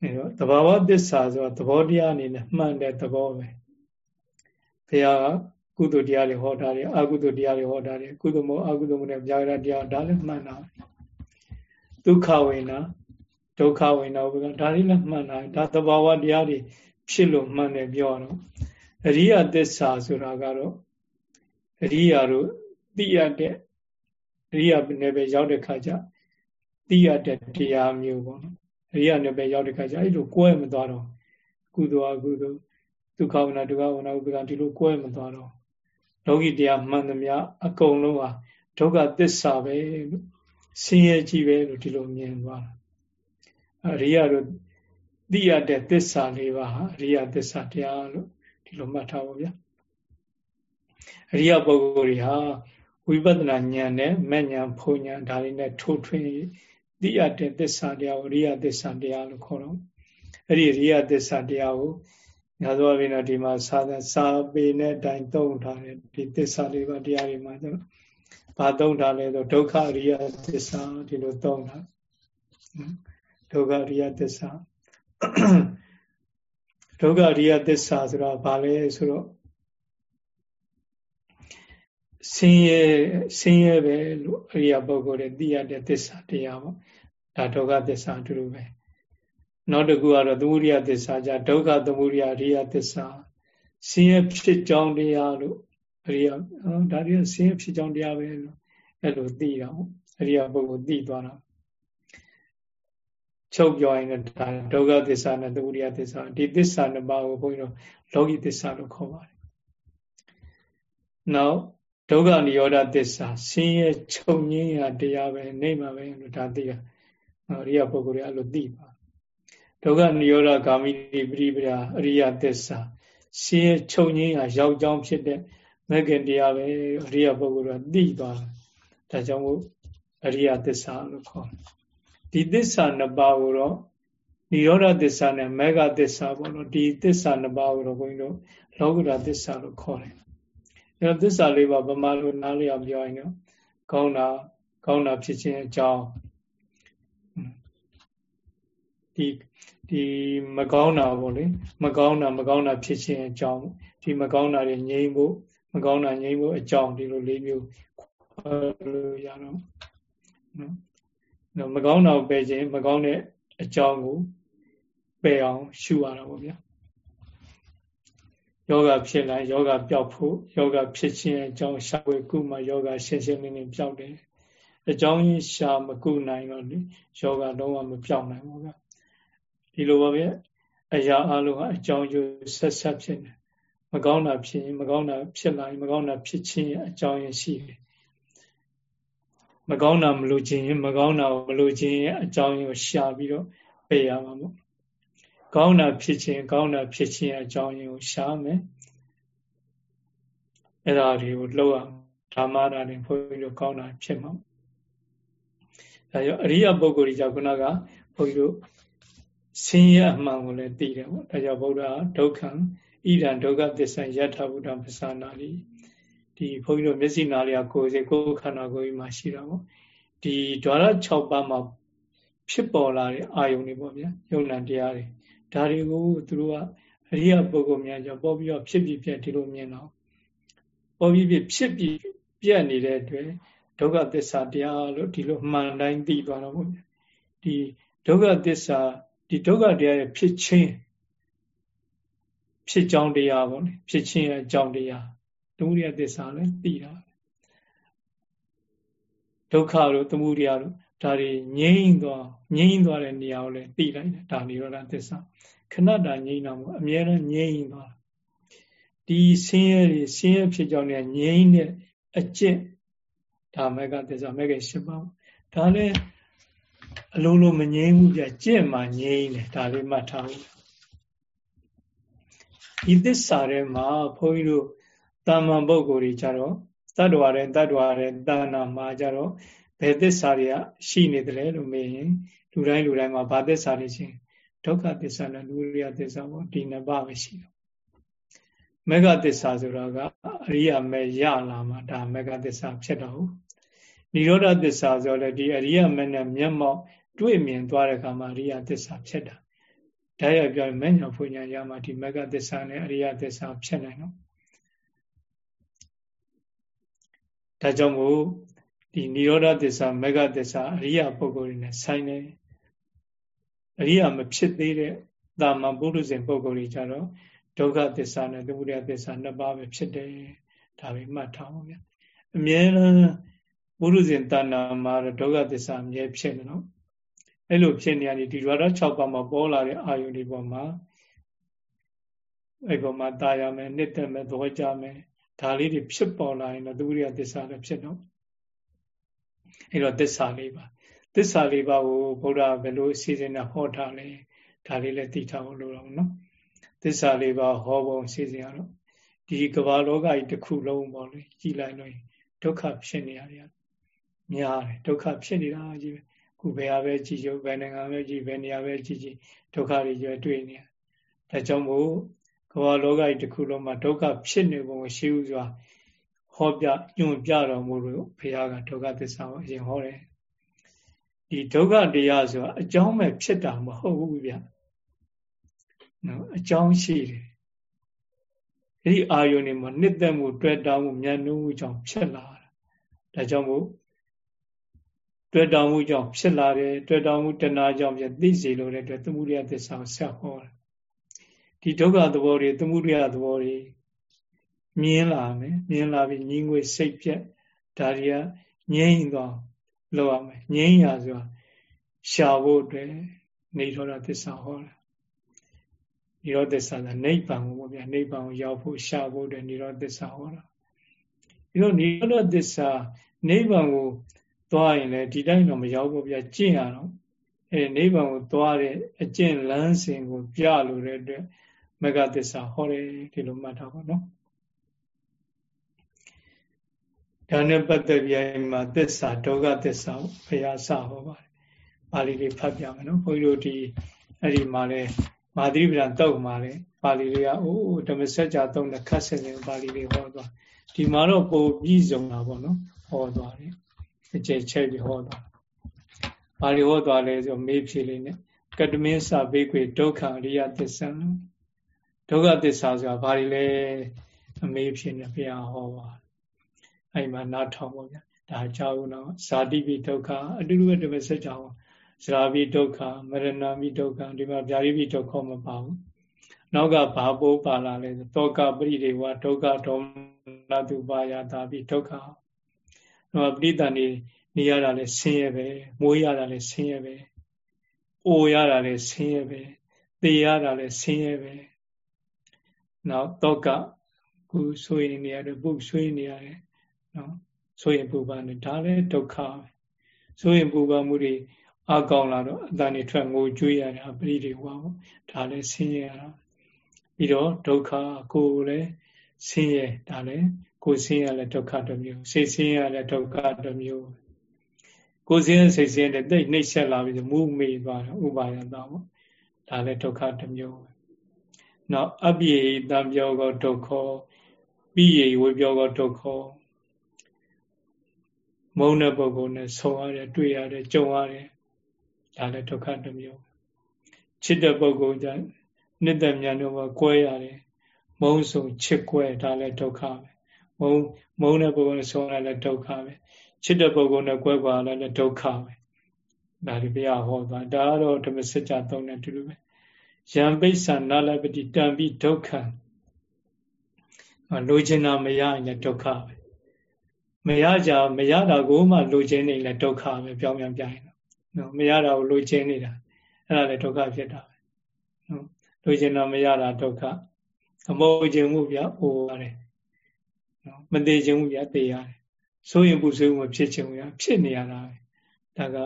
အဲတော့သဘာဝသစ္စာဆိုတော့သဘောတရားအနေနဲ့မှန်တဲ့သဘောပဲဘုရားကု သိုလ်တရားတွေဟောတာတွေအကုသိုလ်တရားတွေဟောတာတွေကုသိုလ်မဟုတ်အကုသိုလ်မဟုတ်ဗျာရတရားဒါလည်းမှန်တာဒုက္ခဝေနာဒုက္ခဝေနာဘုရားဒါလေးလည်းမှန်တာဒါသဘာဝတရားတွေဖြစ်လို့မှန်တယ်ပြောတော့အရိယသစ္စာဆိုတာကတော့အရိယာတို့သိရတဲ့အရိယာနယ်ပဲရောက်တဲ့ခါကျသိရတဲ့တရားမျိုးပေါ့နော်အရိယာနယ်ပဲရောက်တဲ့ခါကျအဲ့လိုကွဲမသွားတော့ကုသိုလ်အကုသိုလ်ဒုက္ခဝနာဒုက္ခဝနာဥပ္ပကဒီလိုကွဲမသွားတော့ လောကီတရားမှန်သမျှအကုန်လုံးဟာဒုက္ခသစ္စာပဲလို့ဆင်းရဲကြီးပဲလို့ဒီလိုမြင်သွားတာအရိယာတို့သိရတဲ့သစ္စာလေးပါဟာအရိယသစ္စာတရားလို့ဒီလိုမှတ်ထားပါဗျာအရိယပုဂ္ဂိုလ်တွေဟာဝိပဿနာဉာဏ်နဲ့မဲ့ဉာဏ်ဖုံဉာဏ်ဒါတွေနဲ့ထိုးထွင်းသိရတဲ့သစ္စာတရားကိုအရိယသစ္စာတရားလို့ခေါ်တော့အဲ့ဒီအရိယသစ္စာတရားကို ညာသောအပြင်တော့ဒီမှာစာစာပေနဲ့အတိုင်းသုံးထားတယ်ဒီသစ္စာလေးပါတရားတွေမှာကျတော့ဘာသုံးထားလဲဆိုဒုက္ခအရိယသစ္စာဒီလိုသုံးထားဒုက္ခအရိယသစ္စာဒုက္ခအရိယသစ္စာဆိုတာဘာလဲဆိုတော့ဆင်းရဲဆင်းရဲပဲလို့အရိယာပုဂ္ဂိုလ်တွေသိရတဲ့သစ္စာတရားပေါ့ဒါဒုက္ခသစ္စာအတူတူပဲ နောက်တစ်ခုကတော့သမုဒိယသစ္စာကြဒုက္ခသမုဒိယအရိယသစ္စာဆင်းရဲဖြစ်ကြောင်းတရားလို့အရိယာဒါတွေကဆင်းရဲဖြစ်ကြောင်းတရားပဲလို့အဲ့လိုသိတာပေါ့အရိယာပုဂ္ဂိုလ်သိသွားတာချုပ်ပြောရင်ဒါဒုက္ခသစ္စာနဲ့သမုဒိယသစ္စာဒီသစ္စာနှစ်ပါးကိုဘုန်းကြီးတို့လောကီသစ္စာလို့ခေါ်ပါတယ်နောက်ဒုက္ခនិရောဓသစ္စာဆင်းရဲချုပ်ငင်းရတရားပဲနေမှာပဲလို့ဒါသိရအရိယပုဂ္ဂိုလ်တွေအဲ့လိုသိပါ ဒုက္ခនិရောဓဂာမိတိပရိပရာအရိယသစ္စာဆင်းရဲချုပ်ငင်းရရောက်ကြောင်းဖြစ်တဲ့မဂ္ဂင်တရားပဲအရိယပုဂ္ဂိုလ်ကသိသွားဒါကြောင့်မို့အရိယသစ္စာလို့ခေါ်ဒီသစ္စာနှစ်ပါးကိုတော့និရောဓသစ္စာနဲ့မေဃသစ္စာပေါ့နော်ဒီသစ္စာနှစ်ပါးကိုတော့ဘုန်းကြီးတို့လောကုတ္တသစ္စာလို့ခေါ်တယ်အဲသစ္စာလေးပါဗမာလိုနားလည်အောင်ပြောရင်တော့ကောင်းတာကောင်းတာဖြစ်ခြင်းအကြောင်း ဒီဒီမကောင်းတာပေါ့လေမကောင်းတာမကောင်းတာဖြစ်ခြင်းအကြောင်းဒီမကောင်းတာတွေငြိမ်းဖို့မကောင်းတာငြိမ်းဖို့အကြောင်းဒီလိုလေးမျိုးလို့ရတော့နော်မကောင်းတာကိုပယ်ခြင်းမကောင်းတဲ့အကြောင်းကိုပယ်အောင်ရှုရတာပေါ့ဗျာယောဂဖြစ်လာယောဂပျောက်ဖို့ယောဂဖြစ်ခြင်းအကြောင်းရှာဝေကုမှယောဂရှင်းရှင်းလင်းလင်းပျောက်တယ်အကြောင်းရင်းရှာမကုနိုင်တော့လေယောဂလုံးဝမပျောက်နိုင်ဘူးဗျ ဒီလိုပါဗျအရာအလုံးဟာအကြောင်းကျိုးဆက်ဆက်ဖြစ်နေမကောင်းတာဖြစ်ရင်မကောင်းတာဖြစ်လာရင်မကောင်းတာဖြစ်ခြင်းအကြောင်းရင်းရှိတယ်မကောင်းတာမလို့ခြင်းမကောင်းတာမလို့ခြင်းအကြောင်းရင်းကိုရှာပြီးတော့ပယ်ရမှာပေါ့ကောင်းတာဖြစ်ခြင်းကောင်းတာဖြစ်ခြင်းအကြောင်းရင်းကိုရှားမယ်အဲ့ဒါတွေကိုလှုပ်အောင်ဓမ္မတာနဲ့ဘုန်းကြီးတို့ကောင်းတာဖြစ်မှာဒါကြောင့်အရိယပုဂ္ဂိုလ်ကြီးကြောင့်ခုနကဘုန်းကြီးတို့ ဆင်းရဲအမှန်ကိုလည်းသိတယ်ပေါ့ဒါကြောင့်ဗုဒ္ဓဒုက္ခံဣဒံဒုက္ခသစ္ဆံယထာဘုဒ္ဓပစ္ဆနာတိဒီဘုန်းကြီးတို့မျက်စိနာလျာကိုယ်စိတ်ကိုယ်ခန္ဓာကိုယ်ကြီးမှာရှိတာပေါ့ဒီဓာရ6ပါးမှာဖြစ်ပေါ်လာတဲ့အာယုန်တွေပေါ့ဗျာယုံ nant တရားတွေဒါတွေကိုသူတို့ကအရိယပုဂ္ဂိုလ်များကြောင့်ပေါ်ပြီးတော့ဖြစ်ပြီးပြတ်ဒီလိုမြင်တော့ပေါ်ပြီးဖြစ်ပြီးပြတ်နေတဲ့အတွက်ဒုက္ခသစ္စာတရားလို့ဒီလိုမှန်တိုင်းသိသွားတော့ပေါ့ဗျာဒီဒုက္ခသစ္စာ ဒီဒုက္ခတရားရဲ့ဖြစ်ချင်းဖြစ်ကြောင်းတရားပေါ့လေဖြစ်ချင်းရဲ့အကြောင်းတရားသမုဒိယသစ္စာလည်းသိတာဒုက္ခတို့သမုဒိယတို့ဒါတွေငြိမ့်သွားငြိမ့်သွားတဲ့နေရာကိုလည်းသိလိုက်တယ်ဒါနိရောဓသစ္စာခဏတာငြိမ့်တော့မို့အမြဲတမ်းငြိမ့်သွားဒီဆင်းရဲတွေဆင်းရဲဖြစ်ကြောင်းနဲ့ငြိမ့်တဲ့အကျင့်ဒါမကသစ္စာမက၈ပါးဒါလည်း အလုံးလုံးမငြိမ်းဘူးပြကြင့်မှငြိမ်းတယ်ဒါလေးမှတ်ထားဖို့ဒီသစ္စာထဲမှာဘုန်းကြီးတို့တာမန်ပုဂ္ဂိုလ်တွေကြတော့တတ္တဝါတွေတတ္တဝါတွေတာနာမှာကြတော့ဘယ်သစ္စာတွေကရှိနေတယ်လို့မေးရင်လူတိုင်းလူတိုင်းမှာဘာသစ္စာတွေရှိဒုက္ခသစ္စာနဲ့လူရိယသစ္စာပေါ့ဒီနှစ်ပါးပဲရှိတယ်မေဃသစ္စာဆိုတာကအရိယာမေရလာမှာဒါမေဃသစ္စာဖြစ်တော့ နိရောဓသစ္စာဆိုလည်းဒီအရိယာမေနဲ့မျက်မှောက်တွေ့မြင်သွားတဲ့အခါမှာအရိယာသစ္စာဖြစ်တာဒါရပြောရင်မညာဖွညာရမှာဒီမေဃသစ္စာနဲ့အရိယသစ္စာဖြစ်နိုင်တော့ဒါကြောင့်မို့ဒီនិရောဓသစ္စာမေဃသစ္စာအရိယပုဂ္ဂိုလ်တွေနဲ့ဆိုင်တယ်အရိယမဖြစ်သေးတဲ့တာမန်ပုရုဇဉ်ပုဂ္ဂိုလ်တွေကြတော့ဒုက္ခသစ္စာနဲ့သမုဒယသစ္စာနှစ်ပါးပဲဖြစ်တယ်ဒါပဲမှတ်ထားပါဗျာအမြဲတမ်း ပုရုဇဉ်တဏ္ဍာမှာဒုက္ခသစ္စာအမြဲဖြစ်နေတော့အဲ့လိုဖြစ်နေရတဲ့ဒီရတ6ပါးမှာပေါ်လာတဲ့အာယုန်ဒီပေါ်မှာအဲ့ပေါ်မှာတာယာမယ်နှစ်သက်မယ်သဘောကြမယ်ဒါလေးတွေဖြစ်ပေါ်လာရင်တော့သူရိယသစ္စာလည်းဖြစ်တော့အဲ့တော့သစ္စာလေးပါသစ္စာလေးပါကိုဘုရားဘယ်လိုအစီအစဉ်နဲ့ဟောထားလဲဒါလေးလည်းသိထားဖို့လိုတော့နော်သစ္စာလေးပါဟောပုံအစီအစဉ်ကတော့ဒီကမ္ဘာလောကကြီးတစ်ခုလုံးပေါ့လေကြည်လိုက်လို့ဒုက္ခဖြစ်နေရတယ် များတယ်ဒုက္ခဖြစ်နေတာကြီးပဲခုဘယ်ဟာပဲကြည်ကြဘယ်နိုင်ငံပဲကြည်ဘယ်နေရာပဲကြည်ကြည်ဒုက္ခတွေကြွတွေ့နေဒါကြောင့်မို့ကမ္ဘာလောကကြီးတစ်ခုလုံးမှာဒုက္ခဖြစ်နေပုံကိုရှိဥစွာဟောပြညွှန်ပြတော်မူလို့ဘုရားကဒုက္ခသစ္စာကိုအရင်ဟောတယ်ဒီဒုက္ခတရားဆိုတာအကြောင်းပဲဖြစ်တာမဟုတ်ဘူးဗျနော်အကြောင်းရှိတယ်အဲ့ဒီအာယုန်တွေမှာနှစ်သက်မှု တွေ့တောင်းမှုဉာဏ်နှုံးမှုကြောင့်ဖြစ်လာတာဒါကြောင့်မို့ တွေ့တောင်းမှုကြောင့်ဖြစ်လာတယ်တွေ့တောင်းမှုတဏှာကြောင့်ဖြစ်သိစေလို့တဲ့အတွက်သမှုရိယသစ္စာကိုဆက်ဟောတယ်ဒီဒုက္ခသဘောတွေသမှုရိယသဘောတွေမြင်လာမယ်မြင်လာပြီးညီငွေစိတ်ပြက်ဒါတွေကငြိမ့်သွားလောက်ရမယ်ငြိမ်းရာဆိုတာရှာဖို့အတွက်နေထောတာသစ္စာဟောတာနိရောဓသစ္စာကနိဗ္ဗာန်ကိုပေါ့ဗျာနိဗ္ဗာန်ကိုရောက်ဖို့ရှာဖို့အတွက်နိရောဓသစ္စာဟောတာပြီးတော့နိရောဓသစ္စာနိဗ္ဗာန်ကို သွားရင်လည်းဒီတိုင်းတော့မရောက်ဘူးဗျာကျင့်ရတော့အဲနိဗ္ဗာန်ကိုသွားတဲ့အကျင့်လမ်းစဉ်ကိုပြလို့တဲ့အတွက်မဂ္ဂသစ္စာဟောတယ်ဒီလိုမှတ်ထားပါနော်ဒါနဲ့ပတ်သက်ပြီးအိမ်မှာသစ္စာဒုက္ခသစ္စာဘုရားစဟောပါတယ်။ပါဠိလေးဖတ်ပြမယ်နော်။ဘုန်းကြီးတို့ဒီအဲ့ဒီမှာလဲမာသီပဒံတုတ်မှာလဲပါဠိလေးကအိုးဓမ္မစကြာတုံးတဲ့ခတ်ဆင်နေပါဠိလေးဟောသွား။ဒီမှာတော့ပုံပြီးဆုံးတာပေါ့နော်။ဟောသွားတယ်။ အကျယ်ချဲ့ပြီးဟောသွား။ပါဠိဟောသွားလဲဆိုမေးဖြေလေးနဲ့ကတမင်းစာဘေးကွေဒုက္ခအရိယသစ္စာဒုက္ခသစ္စာဆိုတာဘာတွေလဲအမေးဖြေနေဘုရားဟောပါအဲ့မှာနားထောင်ပါဗျာဒါကြောက်တော့ဇာတိပိဒုက္ခအတူတူပဲဒီမဲ့ဆက်ကြအောင်ဇရာပိဒုက္ခမရဏပိဒုက္ခဒီမှာဗျာတိပိဒုက္ခမပါဘူးနောက်ကဘာပိုးပါလာလဲသောကပရိဒေဝဒုက္ခဒေါမနတုပါယတာပိဒုက္ခ တော့ပရိသန်နေနေရတာလဲဆင်းရဲပဲမွေးရတာလဲဆင်းရဲပဲအိုရတာလဲဆင်းရဲပဲသေရတာလဲဆင်းရဲပဲနောက်တောကခုဆွေးနေရတယ်ပုတ်ဆွေးနေရတယ်နော်ဆိုရင်ပူပန်နေဒါလည်းဒုက္ခပဲဆိုရင်ပူပန်မှုတွေအကောင်လာတော့အတန်တွေထွက်ငိုကြွေးရတာပရိဒီဝါပေါ့ဒါလည်းဆင်းရဲရတာပြီးတော့ဒုက္ခကိုယ်လည်းဆင်းရဲဒါလည်း ကိုယ်ဆင်းရဲလည်းဒုက္ခတစ်မျိုးစိတ်ဆင်းရဲလည်းဒုက္ခတစ်မျိုးကိုယ်ဆင်းရဲစိတ်ဆင်းရဲတိတ်နှိမ့်ဆက်လာပြီးမူးမေသွားတာဥပါယတာပေါ့ဒါလည်းဒုက္ခတစ်မျိုးပဲနောက်အပိယတံပြောကောဒုက္ခပိယဝေပြောကောဒုက္ခမုန်းတဲ့ပုဂ္ဂိုလ်နဲ့ဆုံရတယ်တွေ့ရတယ်ကြုံရတယ်ဒါလည်းဒုက္ခတစ်မျိုးချစ်တဲ့ပုဂ္ဂိုလ်ကြနှစ်သက်မြန်တော့ကွဲရတယ်မုန်းဆုံချစ်ကွဲဒါလည်းဒုက္ခပဲ မုန်းမုန်းတဲ့ပုဂ္ဂိုလ်နဲ့ဆုံရလည်းဒုက္ခပဲချစ်တဲ့ပုဂ္ဂိုလ်နဲ့ကွဲကွာလည်းဒုက္ခပဲဒါဒီဘုရားဟောသွားဒါကတော့ဓမ္မစကြာသုံးတဲ့တူတူပဲယံပိဿာနာလပတိတံပိဒုက္ခလိုချင်တာမရရင်ဒုက္ခပဲမရကြမရတာကိုမှလိုချင်နေလဲဒုက္ခပဲပြောင်းပြန်ပြရင်နော်မရတာကိုလိုချင်နေတာအဲ့ဒါလည်းဒုက္ခဖြစ်တာပဲနော်လိုချင်တာမရတာဒုက္ခအမောချင်မှုပြအိုရတယ် နော်မသေးချင်မှုပြသေရတယ်ဆိုရင်ပူဆွေးမဖြစ်ချင်ဘူးရဖြစ်နေရတာပဲဒါက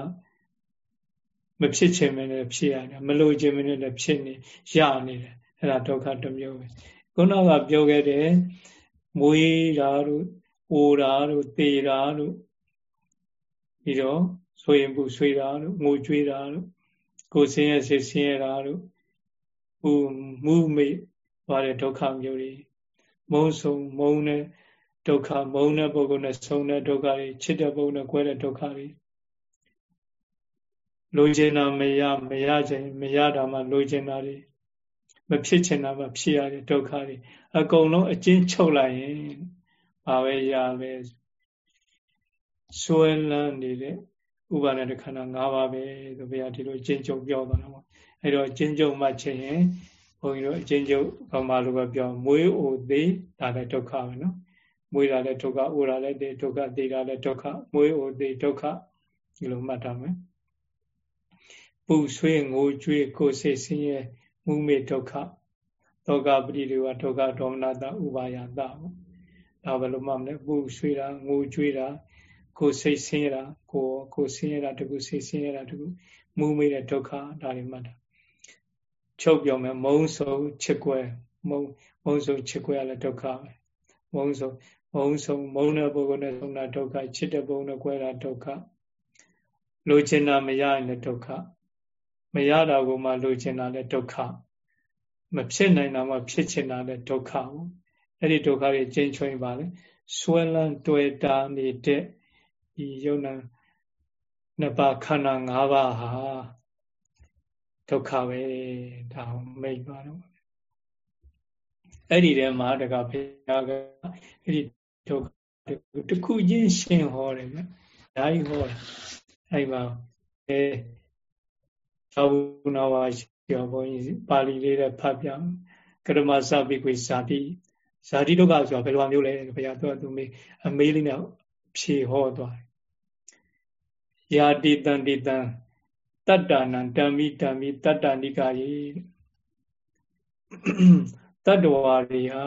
မဖြစ်ချင်မနဲ့ဖြစ်ရတယ်မလိုချင်မနဲ့လည်းဖြစ်နေရနေတယ်အဲ့ဒါဒုက္ခတစ်မျိုးပဲခုနကပြောခဲ့တဲ့မွေးတာတို့အိုတာတို့သေတာတို့ပြီးတော့ဆိုရင်ပူဆွေးတာတို့ငိုကြွေးတာတို့ကိုယ်ဆင်းရဲစိတ်ဆင်းရဲတာတို့ဟိုမူးမိသွားတဲ့ဒုက္ခမျိုးတွေမုံဆုံမုံတဲ့ ဒုက္ခမုံတဲ့ပုဂ္ဂိုလ်နဲ့ဆုံးတဲ့ဒုက္ခတွေချစ်တဲ့ပုဂ္ဂိုလ်နဲ့ကွဲတဲ့ဒုက္ခတွေလိုချင်တာမရမရချင်မရတာမှလိုချင်တာတွေမဖြစ်ချင်တာမှဖြစ်ရတဲ့ဒုက္ခတွေအကုန်လုံးအကျဉ်းချုပ်လိုက်ရင်ဘာပဲရပဲဆွဲလန်းနေတဲ့ဥပါဒณะခန္ဓာ၅ပါးပဲဆိုဘုရားဒီလိုအကျဉ်းချုပ်ပြောသွားတာပေါ့အဲတော့အကျဉ်းချုပ်မှချင်းရင်ဘုန်းကြီးတို့အကျဉ်းချုပ်ဘာမှလိုပဲပြောမွေးအိုသေးဒါလည်းဒုက္ခပဲနော် မွေးတာလည်းဒုက္ခအိုတာလည်းဒုက္ခသေတာလည်းဒုက္ခမွေးအိုသေးဒုက္ခဒီလိုမှတ်ထားမယ်ပူဆွေးငိုကြွေးကိုယ်စိတ်ဆင်းရဲမူမေဒုက္ခသောကပရိဒေဝဒုက္ခဒေါမနတဥပါယတပေါ့ဒါဘယ်လိုမှမလဲပူဆွေးတာငိုကြွေးတာကိုယ်စိတ်ဆင်းရဲတာကိုယ်ကိုယ်ဆင်းရဲတာတကူစိတ်ဆင်းရဲတာတကူမူမေတဲ့ဒုက္ခဒါတွေမှတ်တာချုပ်ပြောမယ်မုံဆုံချစ်ကွယ်မုံမုံဆုံချစ်ကွယ်ရလဲဒုက္ခပဲ မုံဆုံမုံဆုံမုံတဲ့ပုဂ္ဂိုလ်နဲ့ဆုံးတာဒုက္ခချစ်တဲ့ပုဂ္ဂိုလ်နဲ့ကွဲတာဒုက္ခလိုချင်တာမရရင်လည်းဒုက္ခမရတာကိုမှလိုချင်တာလည်းဒုက္ခမဖြစ်နိုင်တာမှဖြစ်ချင်တာလည်းဒုက္ခပေါ့အဲ့ဒီဒုက္ခတွေကျင်းချွင်ပါလေဆွဲလန်းတွေ့တာနေတဲ့ဒီယုံနာနှစ်ပါးခန္ဓာ၅ပါးဟာဒုက္ခပဲဒါမိတ်ပါတော့ အဲ့ဒီထဲမှာတကဘုရားကအဲ့ဒီဒုက္ခတခုချင်းရှင်းဟောတယ်ဗျ။ဒါကြီးဟောတယ်အဲ့မှာအဲသာဝနာဝါကျော်ဘုန်းကြီးပါဠိလေးနဲ့ဖတ်ပြကရမစပိကွေဇာတိဇာတိဒုက္ခဆိုတာဘယ်လိုမျိုးလဲဘုရားသူကသူမေးအမေးလေးနဲ့ဖြေဟောသွားတယ်ယာတိတန်တိတံတတ္တနံဓမ္မိဓမ္မိတတ္တနိကာယေ တတ္တဝါတွေဟာ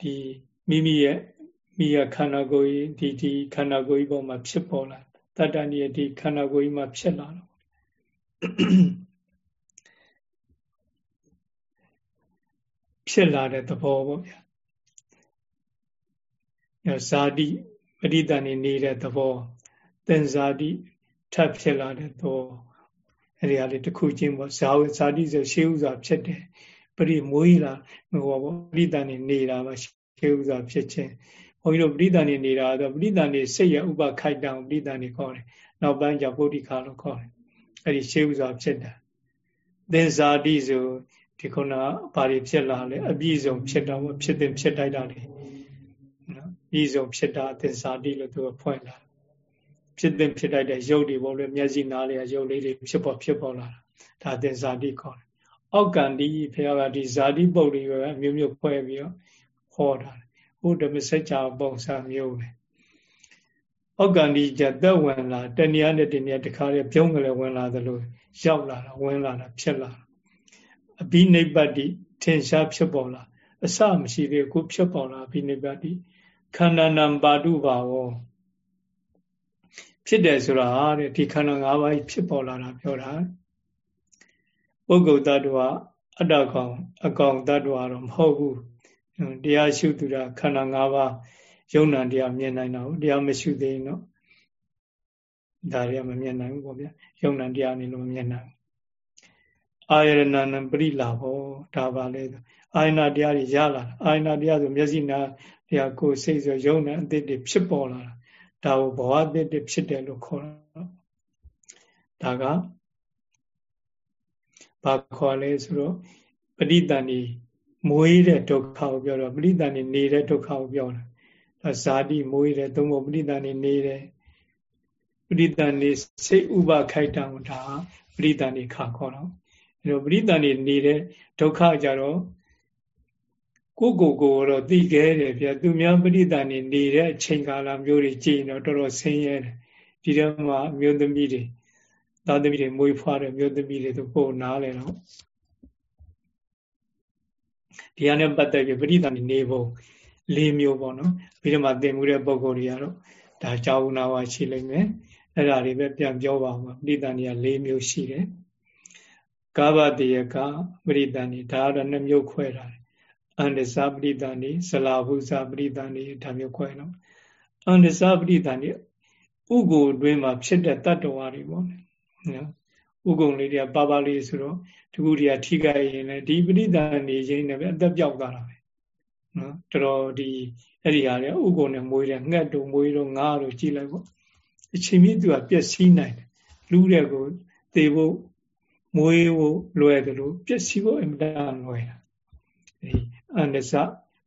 ဒီမိမိရဲ့မိရခန္ဓာကိုယ်ဒီဒီခန္ဓာကိုယ်ပေါ်မှာဖြစ်ပေါ်လာတတ္တနိယဒီခန္ဓာကိုယ်မှာဖြစ်လာတော့ဖြစ်လာတဲ့သဘောပေါ့ဗျာဇာတိပရိသန်နေနေတဲ့သဘောသင်္ဇာတိထပ်ဖြစ်လာတဲ့သဘော အဲဒီဟာလေးတစ်ခုချင်းပေါ့ဇာဝဇာတိဆိုရှေးဥစွာဖြစ်တယ်ပရိမွေးလာဟိုပေါ့ပရိသန်နေနေတာပါရှေးဥစွာဖြစ်ခြင်းဘုန်းကြီးတို့ပရိသန်နေနေတာဆိုပရိသန်နေစိတ်ရဥပခိုက်တံပရိသန်နေခေါ်တယ်နောက်ပိုင်းကျဗုဒ္ဓခါလို့ခေါ်တယ်အဲဒီရှေးဥစွာဖြစ်တာသင်္ဇာတိဆိုဒီခုနဘာတွေဖြစ်လာလဲအပြည့်စုံဖြစ်တော့ဖြစ်တဲ့ဖြစ်တိုက်တာတွေနော်ပြီးဆုံးဖြစ်တာသင်္ဇာတိလို့သူကဖွင့်လာ ဖြစ်တဲ့ဖြစ်တိုက်တဲ့ရုပ်တွေပေါ့လေမျက်စိနားလေးရုပ်လေးတွေဖြစ်ပေါ်ဖြစ်ပေါ်လာတာဒါသင်္ဇာတိခေါ်တယ်အောက်ကံဒီဖះကဒီဇာတိပုတ်တွေပဲမျိုးမျိုးဖွဲ့ပြီးတော့ဟောတာဟိုဓမ္မစကြာပုံစံမျိုးပဲအောက်ကံဒီကြသက်ဝင်လာတဏှာနဲ့တဏှာတခါလေပြုံးကလေးဝင်လာသလိုရောက်လာတာဝင်လာတာဖြစ်လာတာအဘိနိဗ္ဗတိထင်ရှားဖြစ်ပေါ်လာအစမရှိသေးဘူးဖြစ်ပေါ်လာအဘိနိဗ္ဗတိခန္ဓာနံပါတုဘာဝ ဖြစ်တယ်ဆိုတာတဲ့ဒီခန္ဓာ၅ပါးဖြစ်ပေါ်လာတာပြောတာပုဂ္ဂိုလ်တ attva အတ္တကောင်အကောင်တ attva တော့မဟုတ်ဘူးတရားရှုသူတာခန္ဓာ၅ပါးယုံနာတရားမြင်နိုင်တာဟုတ်တရားမရှုသေးရင်တော့ဒါတွေကမမြင်နိုင်ဘူးပေါ့ဗျာယုံနာတရားနေလို့မမြင်နိုင်အာယရဏနံပရိလာဘောဒါပါလေအာယနာတရားတွေရလာအာယနာတရားဆိုမျက်စိနာတရားကိုစိတ်ဆိုယုံနာအသစ်တွေဖြစ်ပေါ်လာတာ ဒါကိုဘဝအသစ်တွေဖြစ်တယ်လို့ခေါ်တာဒါကဘာခေါ်လဲဆိုတော့ပဋိသန္ဓေမွေးတဲ့ဒုက္ခကိုပြောတော့ပဋိသန္ဓေနေတဲ့ဒုက္ခကိုပြောတာဒါဇာတိမွေးတယ်သုံးဖို့ပဋိသန္ဓေနေတယ်ပဋိသန္ဓေစိတ်ဥပခိုက်တံဒါပဋိသန္ဓေခါခေါ်တော့အဲတော့ပဋိသန္ဓေနေတဲ့ဒုက္ခကြတော့ ကိုကိုကိုတော့သိခဲ့တယ်ဗျသူများပဋိသန္ဓေနေတဲ့အချိန်ကာလမျိုးတွေကြည်တော့တော်တော်ဆင်းရဲတယ်ဒီထဲမှာမျိုးသမီးတွေသားသမီးတွေမွေးဖွားတဲ့မျိုးသမီးတွေသူပို့နားလဲတော့ဒီဟာနဲ့ပတ်သက်ပြီးပရိသတ်နေပုံ၄မျိုးပေါ့နော်ပြီးတော့မှသင်မှုတဲ့ပုံကိုယ်တွေကတော့ဒါကြောင်းနာဝရှိလိမ့်မယ်အဲ့ဒါတွေပဲပြန်ပြောပါဦးပရိသတ်နေရ၄မျိုးရှိတယ်ကာဘတယကပရိသတ်နေဒါကတော့နှစ်မျိုးခွဲတာ အန္တဇပရိသတ်နေဇလာဟုဇပရိသတ်နေဒါမျိုးခွဲတော့အန္တဇပရိသတ်နေဥကိုတွင်းမှာဖြစ်တဲ့တတ္တဝါတွေပေါ့နော်ဥကုံလေးတွေကပါပါလေးဆိုတော့တကူတွေကထိခိုက်ရင်လည်းဒီပရိသတ်နေခြင်းနဲ့ပဲအသက်ပြောက်သွားတာပဲနော်တော်တော်ဒီအဲ့ဒီဟာလေဥကုံနဲ့မွေးတယ်ငှက်တို့မွေးတို့ငါးတို့ကြည့်လိုက်ပေါ့အချိန်မြင့်သူကပျက်စီးနိုင်တယ်လူတဲ့ကိုသေဖို့မွေးဖို့လွယ်တယ်လို့ပျက်စီးဖို့အင်မတန်လွယ်တာဒီ အန္တစ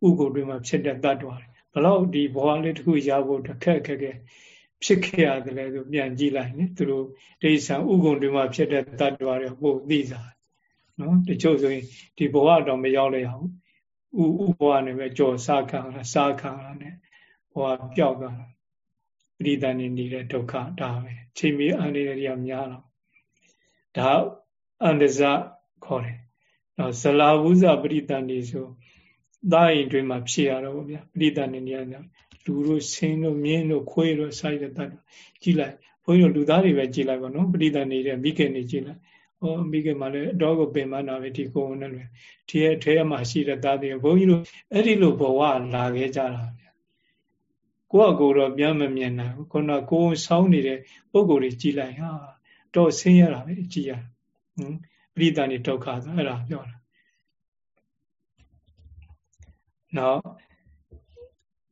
ဥကုံတွေမှာဖြစ်တဲ့တတ်တော်ဘလောက်ဒီဘဝလေးတစ်ခုရဖို့တစ်ခက်ခက်ခဲဖြစ်ခဲ့ရတယ်လေဆိုပြန်ကြည့်လိုက်နိသူတို့ဒိဋ္ဌံဥကုံတွေမှာဖြစ်တဲ့တတ်တော်တွေပို့သိစားနော်တချို့ဆိုရင်ဒီဘဝတော့မရောက်လေအောင်ဥဥဘဝနဲ့ပဲကြော်စားခံတာစားခံတာနဲ့ဘဝပျောက်သွားတာပရိသန်နေနေတဲ့ဒုက္ခဒါပဲချိန်မီအန္တရာယ်တွေကများတော့ဒါအန္တဇခေါ်တယ်နော်ဇလာဝုဇပရိသန်နေဆို သားရင်တွင်မှာဖြစ်ရတော့ဗျာပရိသန်နေနေရလူတို့ဆင်းတို့မြင်းတို့ခွေးတို့ဆိုင်တဲ့တတ်ကြည့်လိုက်ဘုန်းကြီးတို့လူသားတွေပဲကြည့်လိုက်ပါနော်ပရိသန်နေတဲ့မိခင်တွေကြည့်လိုက်ဟောမိခင်မှလည်းအတော်ကိုပင်မနာပဲဒီကိုယ်နဲ့လွယ်ဒီရဲ့ထဲမှာရှိတဲ့သားတွေဘုန်းကြီးတို့အဲ့ဒီလိုဘဝလာခဲ့ကြတာဗျာကိုယ့်အကိုတော့ပြန်မမြင်နိုင်ဘူးခုနကိုယ်ဆောင်းနေတဲ့ပုံကိုယ်တွေကြည်လိုက်ဟာတော့ဆင်းရတာပဲကြည်ရဟင်ပရိသန်နေဒုက္ခဆိုအဲ့ဒါပြောတာ နောက်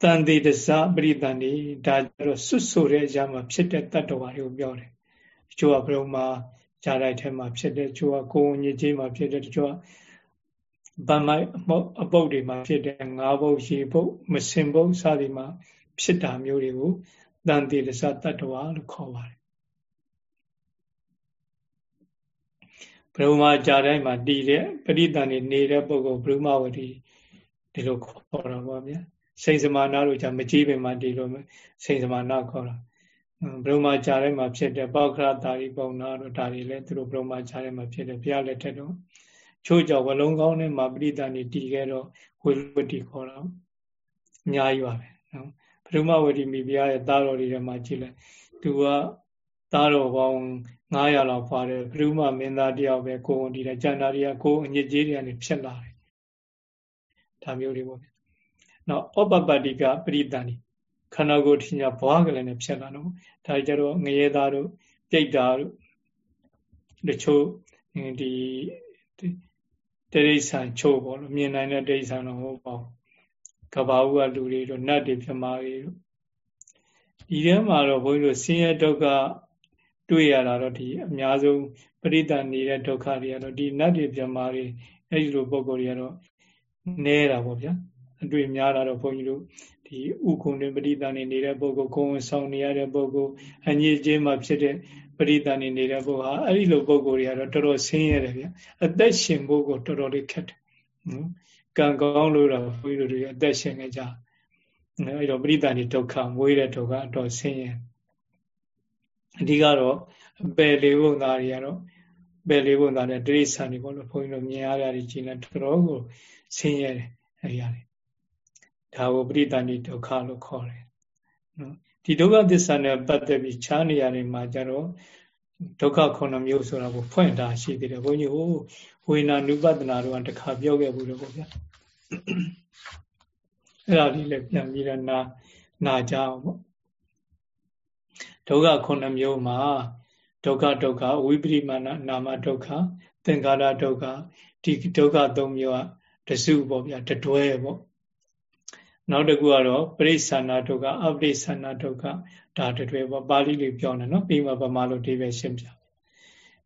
တန်တိတစပရိသန်နေဒါကြတော့ဆွတ်ဆိုတဲ့အရာမှာဖြစ်တဲ့တတ္တဝါတွေကိုပြောတယ်အချို့ကဘုံမှာဂျာတိုက်ထဲမှာဖြစ်တဲ့ချို့ကကိုယ်ညစ်ကြေးမှာဖြစ်တဲ့တချို့ကဗမိုက်အပုတ်တွေမှာဖြစ်တဲ့ငါးပုတ်ရေပုတ်မစင်ပုတ်စသည်မှာဖြစ်တာမျိုးတွေကိုတန်တိရစတတ္တဝါလို့ခေါ်ပါတယ်ဘုမာဂျာတိုင်းမှာတည်တဲ့ပရိသန်နေနေတဲ့ပုဂ္ဂိုလ်ဘုမာဝတိ ဒီလိုခေါ်တာပါဗျာစိတ်စမာနာလို့じゃမကြည့်ပင်မှာတည်လို့စိတ်စမာနာခေါ်တာဘုမာကြားထဲမှာဖြစ်တဲ့ပောက္ခရတာရိပုံနာတို့ဒါတွေလည်းသူတို့ဘုမာကြားထဲမှာဖြစ်တယ်ဘုရားလက်ထက်တော့ချို့ကြောင့်ဝလုံးကောင်းထဲမှာပရိသန်နေတည်ခဲ့တော့ဝိဝတိခေါ်တော့အများကြီးပါပဲနော်ဘုမဝတိမိဘုရားရဲ့သားတော်တွေထဲမှာကြည့်လိုက်သူကသားတော်ပေါင်း900လောက်ပါတယ်ဘုမမင်းသားတယောက်ပဲကိုဝန်တည်တယ်ကျန်တာတွေကကိုအညစ်အကြေးတွေကနေဖြစ်လာတယ် ဒါမျိုးတွေပေါ့နော်ဩပပတ္တိကပရိသန်နေခန္ဓာကိုယ်ထင်ညာဘွားကလေးနဲ့ဖြစ်လာတော့ဒါကြတော့ငရဲသားတို့ပြိတ်တာတို့တချို့ဒီတရိษံချို့ပေါ့လို့မြင်နိုင်တဲ့တရိษံတော့ဟုတ်ပါဘူးကဘာဦးကလူတွေတို့နတ်တွေပြမာတွေတို့ဒီထဲမှာတော့ဘုန်းကြီးတို့ဆင်းရဲဒုက္ခတွေ့ရတာတော့ဒီအများဆုံးပရိသတ်နေတဲ့ဒုက္ခတွေကတော့ဒီနတ်တွေပြမာတွေအဲ့ဒီလိုပုံကိုယ်တွေကတော့ နဲတာပေါ့ဗျာအတွေ့များတာတော့ဘုန်းကြီးတို့ဒီဥခုံတွင်ပရိသန်နေနေတဲ့ပုဂ္ဂိုလ်ကိုယ်ဝန်ဆောင်နေရတဲ့ပုဂ္ဂိုလ်အငြိကျေးမှဖြစ်တဲ့ပရိသန်နေနေတဲ့ပုဂ္ဂိုလ်ဟာအဲ့ဒီလိုပုဂ္ဂိုလ်တွေကတော့တော်တော်ဆင်းရဲတယ်ဗျအသက်ရှင်ဖို့ကိုတော်တော်လေးခက်တယ်နော်ကံကောင်းလို့တော့ဘုန်းကြီးတို့တွေအသက်ရှင်နေကြအဲ့တော့ပရိသန်နေဒုက္ခမွေးတဲ့ဒုက္ခအတော်ဆင်းရဲအဓိကတော့ပယ်လေးဘုံသားတွေကတော့ ပယ်လေးဘုံသားတဲ့တိရစ္ဆာန်တွေပေါ့လို့ဘုန်းကြီးတို့မြင်ရတာဒီကြီးနဲ့တော်တော်ကိုဆင်းရဲတယ်အဲ့ဒီရတယ်ဒါကိုပရိသန္တိဒုက္ခလို့ခေါ်တယ်နော်ဒီဒုက္ခသစ္စာနဲ့ပတ်သက်ပြီးခြားနေရာတွေမှာကျတော့ဒုက္ခခုနှစ်မျိုးဆိုတာကိုဖွင့်တာရှိသေးတယ်ဘုန်းကြီးဟိုဝေနာနုပဒနာတော့တခါပြောခဲ့ဘူးလို့ပေါ့ဗျာအဲ့ဒါလေးလည်းပြန်ပြီးတော့နာနာကြအောင်ပေါ့ဒုက္ခခုနှစ်မျိုးမှာ ဒုက္ခဒုက္ခဝိပရိမာဏနာမဒုက္ခသင်္ခါရဒုက္ခဒီဒုက္ခသုံးမျိုးကတစုပေါ့ဗျာတတွဲပေါ့နောက်တစ်ခုကတော့ပရိစ္ဆာနာဒုက္ခအပရိစ္ဆာနာဒုက္ခဒါတတွဲပေါ့ပါဠိလေးပြောနေနော်ပြီးမှဗမာလိုဒီပဲရှင်းပြ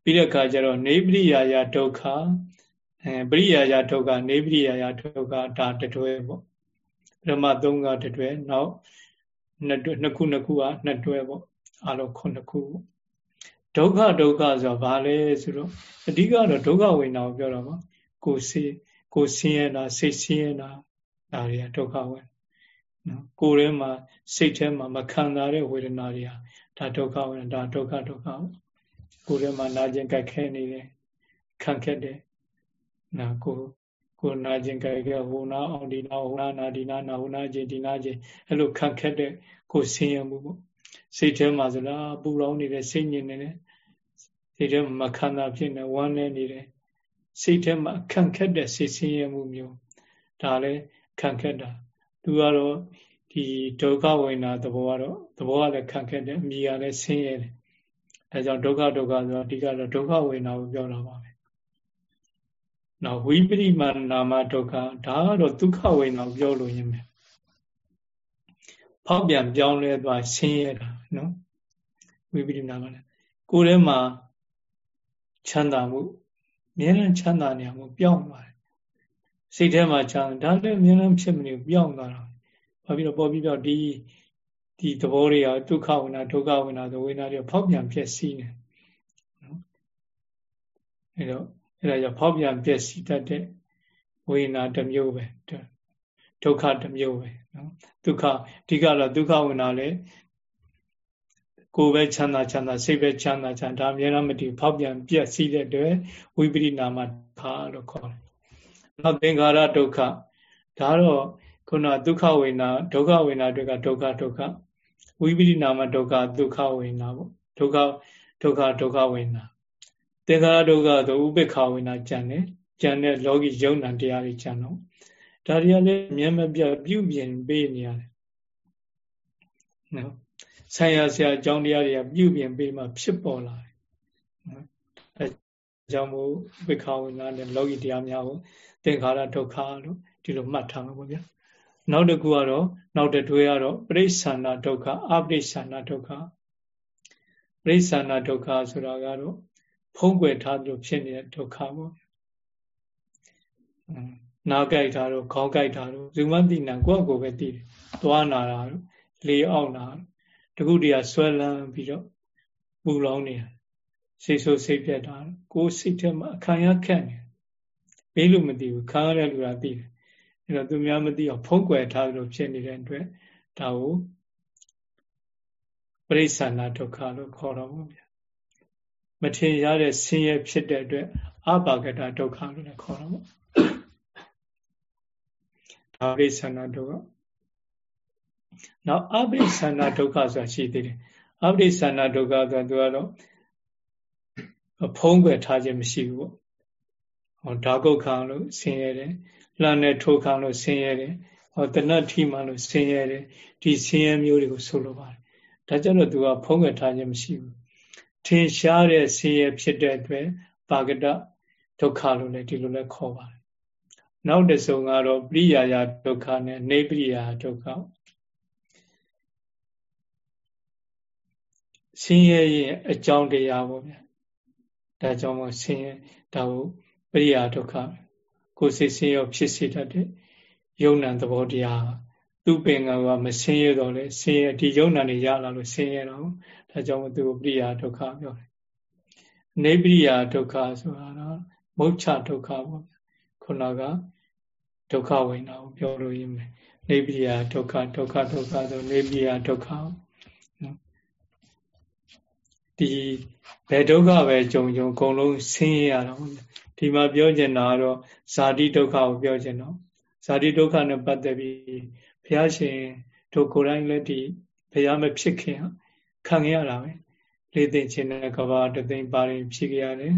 ပြီးတဲ့အခါကျတော့နေပရိယာယဒုက္ခအဲပရိယာယဒုက္ခနေပရိယာယဒုက္ခဒါတတွဲပေါ့ပထမသုံးကတတွဲနောက်နှစ်တွဲနှစ်ခုနှစ်ခုကနှစ်တွဲပေါ့အလုံးခုနှစ်ခု ဒုက္ခဒုက္ခဆိုတော့ဘာလဲဆိုတော့အဓိကတော့ဒုက္ခဝိညာဉ်ကိုပြောတော့ပါကိုယ်စီကိုယ်ဆင်းရဲတာစိတ်ဆင်းရဲတာဒါတွေကဒုက္ခဝိနော်ကိုယ်ထဲမှာစိတ်ထဲမှာမခံစားတဲ့ဝေဒနာတွေဟာဒါဒုက္ခဝေဒနာဒါဒုက္ခဒုက္ခကိုယ်ထဲမှာနာကျင်ကြိုက်ခဲနေတယ်ခံခဲ့တယ်နာကိုကိုနာကျင်ကြိုက်ကြဟိုနာအောင်ဒီနာဟိုနာနာဒီနာနာဟိုနာကျင်ဒီနာကျင်အဲ့လိုခံခက်တဲ့ကိုဆင်းရဲမှုပေါ့စိတ်ထဲမှာဆိုလားပူလောင်နေတဲ့စိတ်ညစ်နေတဲ့ စိတ်ထဲမှာခန္ဓာဖြစ်နေဝမ်းနေနေတယ်စိတ်ထဲမှာခံခက်တဲ့စိတ်ဆင်းရဲမှုမျိုးဒါလည်းခံခက်တာသူကတော့ဒီဒုက္ခဝိညာသဘောကတော့သဘောကလည်းခံခက်တယ်အမိကလည်းဆင်းရဲတယ်အဲကြောင့်ဒုက္ခဒုက္ခဆိုတော့အဓိကတော့ဒုက္ခဝိညာကိုပြောတာပါပဲနောက်ဝိပရိမာနာမဒုက္ခဒါကတော့ဒုက္ခဝိညာကိုပြောလို့ရင်းမယ်ဖောက်ပြန်ပြောင်းလဲသွားဆင်းရဲတာနော်ဝိပရိနာမလည်းကိုယ်ထဲမှာ ချမ်းသာမှုမြဲတမ်းချမ်းသာနေမှုပျောက်သွားတယ်စိတ်ထဲမှာချမ်းဒါလည်းမြဲတမ်းဖြစ်မနေပျောက်သွားတာဘာဖြစ်လို့ပေါ်ပြီးတော့ဒီဒီသဘောတွေကဒုက္ခဝိနာဒုက္ခဝိနာဆိုဝိနာတွေဖောက်ပြန်ပြည့်စည်နေနော်အဲတော့အဲဒါကြောင့်ဖောက်ပြန်ပြည့်စည်တတ်တဲ့ဝိနာတစ်မျိုးပဲဒုက္ခတစ်မျိုးပဲနော်ဒုက္ခအဓိကတော့ဒုက္ခဝိနာလည်း ကိုယ်ပဲချမ်းသာချမ်းသာစိတ်ပဲချမ်းသာချမ်းသာဒါအများအားမတည်ဖောက်ပြန်ပြည့်စည်တဲ့အတွက်ဝိပရိနာမခါလို့ခေါ်တယ်။နောက်သင်္ခါရဒုက္ခဒါတော့ခုနဒုက္ခဝေနာဒုက္ခဝေနာတွေကဒုက္ခဒုက္ခဝိပရိနာမဒုက္ခဒုက္ခဝေနာပေါ့ဒုက္ခဒုက္ခဒုက္ခဝေနာသင်္ခါရဒုက္ခဆိုဥပိ္ပခဝေနာကြံတယ်ကြံတဲ့လောကီယုံနံတရားတွေကြံတော့ဒါတွေကလည်းမျက်မပြပြုပြင်ပေးနေရတယ်နော် ဆိုင်ရာဆရာအကြောင်းတရားတွေကပြုပြင်ပေးမှဖြစ်ပေါ်လာတယ်နော်အဲကြောင့်မို့ဥပိ္ပခဝေနာနဲ့လောကီတရားများကိုသင်္ခါရဒုက္ခလို့ဒီလိုမှတ်ထားမှာပေါ့ဗျာနောက်တစ်ခုကတော့နောက်တစ်တွဲကတော့ပရိစ္ဆာနာဒုက္ခအပရိစ္ဆာနာဒုက္ခပရိစ္ဆာနာဒုက္ခဆိုတာကတော့ဖုံးကွယ်ထားလို့ဖြစ်နေတဲ့ဒုက္ခပေါ့နာကြိုက်တာတော့ခေါင်းကြိုက်တာတော့ဇုမတိနာကိုယ့်ကိုယ်ပဲသိတယ်သွားနာတာတော့လေအောင်တာ တခုတည်းကဆွဲလန်းပြီးတော့ပူလောင်နေတာစိတ်ဆိုးစိတ်ပြတ်တာကိုယ်စိတ်ထဲမှာအခံရခက်နေဘေးလို့မသိဘူးခံရတဲ့လူကသိတယ်အဲ့တော့သူများမသိအောင်ဖုံးကွယ်ထားလို့ဖြစ်နေတဲ့အတွက်ဒါကိုပရိစ္ဆာနာဒုက္ခလို့ခေါ်တော့ဘူးဗျာမထင်ရတဲ့ဆင်းရဲဖြစ်တဲ့အတွက်အဘာဂတဒုက္ခလို့လည်းခေါ်တော့ဘူးဒါပရိစ္ဆာနာဒုက္ခ နောက်အပရိစ္ဆာနာဒုက္ခဆိုတာရှိသေးတယ်အပရိစ္ဆာနာဒုက္ခဆိုတာသူကတော့ဖုံးကွယ်ထားခြင်းမရှိဘူးပေါ့ဟောဓာကုတ်ခံလို့ဆင်းရဲတယ်လှမ်းနဲ့ထိုးခံလို့ဆင်းရဲတယ်ဟောတဏှတ်ထိမှလို့ဆင်းရဲတယ်ဒီဆင်းရဲမျိုးတွေကိုဆိုလိုပါတယ်ဒါကြောင့်တော့သူကဖုံးကွယ်ထားခြင်းမရှိဘူးထင်ရှားတဲ့ဆင်းရဲဖြစ်တဲ့အတွက်ပါကတဒုက္ခလို့လည်းဒီလိုလည်းခေါ်ပါတယ်နောက်တစ်စုံကတော့ပရိယာယဒုက္ခနဲ့နေပရိယာဒုက္ခ ဆင်းရဲရဲ့အကြောင်းတရားပေါ့ဗျာဒါကြောင့်မို့ဆင်းရဲဒါကိုပရိယာဒုက္ခကိုယ်စိတ်ဆင်းရဲဖြစ်စေတတ်တဲ့ယုံ nant သဘောတရားသူပင်ကမဆင်းရဲတော့လေဆင်းရဲဒီယုံ nant တွေရလာလို့ဆင်းရဲတော့ဒါကြောင့်သူပရိယာဒုက္ခပြောတယ်နေပရိယာဒုက္ခဆိုတာတော့မုတ်ချဒုက္ခပေါ့ခုနကဒုက္ခဝိညာဉ်ကိုပြောလို့ရင်းမယ်နေပရိယာဒုက္ခဒုက္ခဒုက္ခဆိုနေပရိယာဒုက္ခနော် ဒီဘယ်ဒုက္ခပဲကြုံကြုံအကုန်လုံးဆင်းရဲရတော့ဒီမှာပြောချင်တာကတော့ဇာတိဒုက္ခကိုပြောချင်တော့ဇာတိဒုက္ခနဲ့ပတ်သက်ပြီးဘုရားရှင်တို့ကိုယ်တိုင်လည်းဒီဘုရားမဖြစ်ခင်ခံရတာပဲလေးသိချင်းတဲ့ကဘာတသိန်းပါရင်ဖြစ်ကြရတယ်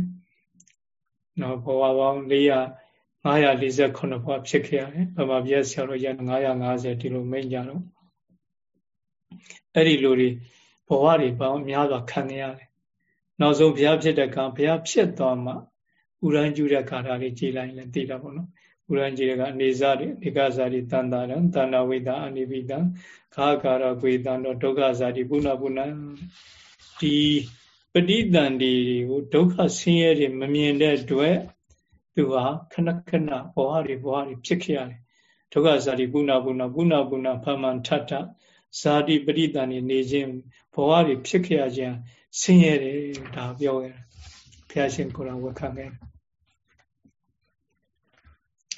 နော်ဘဝပေါင်း400 948ဘဝဖြစ်ခဲ့ရတယ်ဗမာပြည်ဆရာတော်ရ950ဒီလိုမိတ်ကြတော့အဲ့ဒီလိုတွေ ဘဝတွေပေါင်းများစွာခံရတယ်နောက်ဆုံးဘုရားဖြစ်တဲ့ကံဘုရားဖြစ်သွားမှဥရန်ကျူတဲ့ခါတာလေးကြည်လိုက်လည်းသိတာပေါ့နော်ဥရန်ကျူတဲ့ကအနေစားတွေဧကစားတွေတန်တာရံတဏ္ဍဝိတာအနိပိတံခါကာရကွေတံတော့ဒုက္ခစားတွေပုဏ္ဏပုဏ္ဏဒီပဋိသန္ဓေတွေကိုဒုက္ခဆင်းရဲတွေမမြင်တဲ့အတွက်သူဟာခဏခဏဘဝတွေဘဝတွေဖြစ်ခဲ့ရတယ်ဒုက္ခစားတွေပုဏ္ဏပုဏ္ဏပုဏ္ဏပုဏ္ဏဖမှန်ထထ ဇာတိပဋိသန္ဓေနေခြင်းဘဝတွေဖြစ်ခဲ့ရခြင်းဆင်းရဲတယ်ဒါပြောခဲ့တယ်ဘုရားရှင်ကိုယ်တော်ဝတ်ခံခဲ့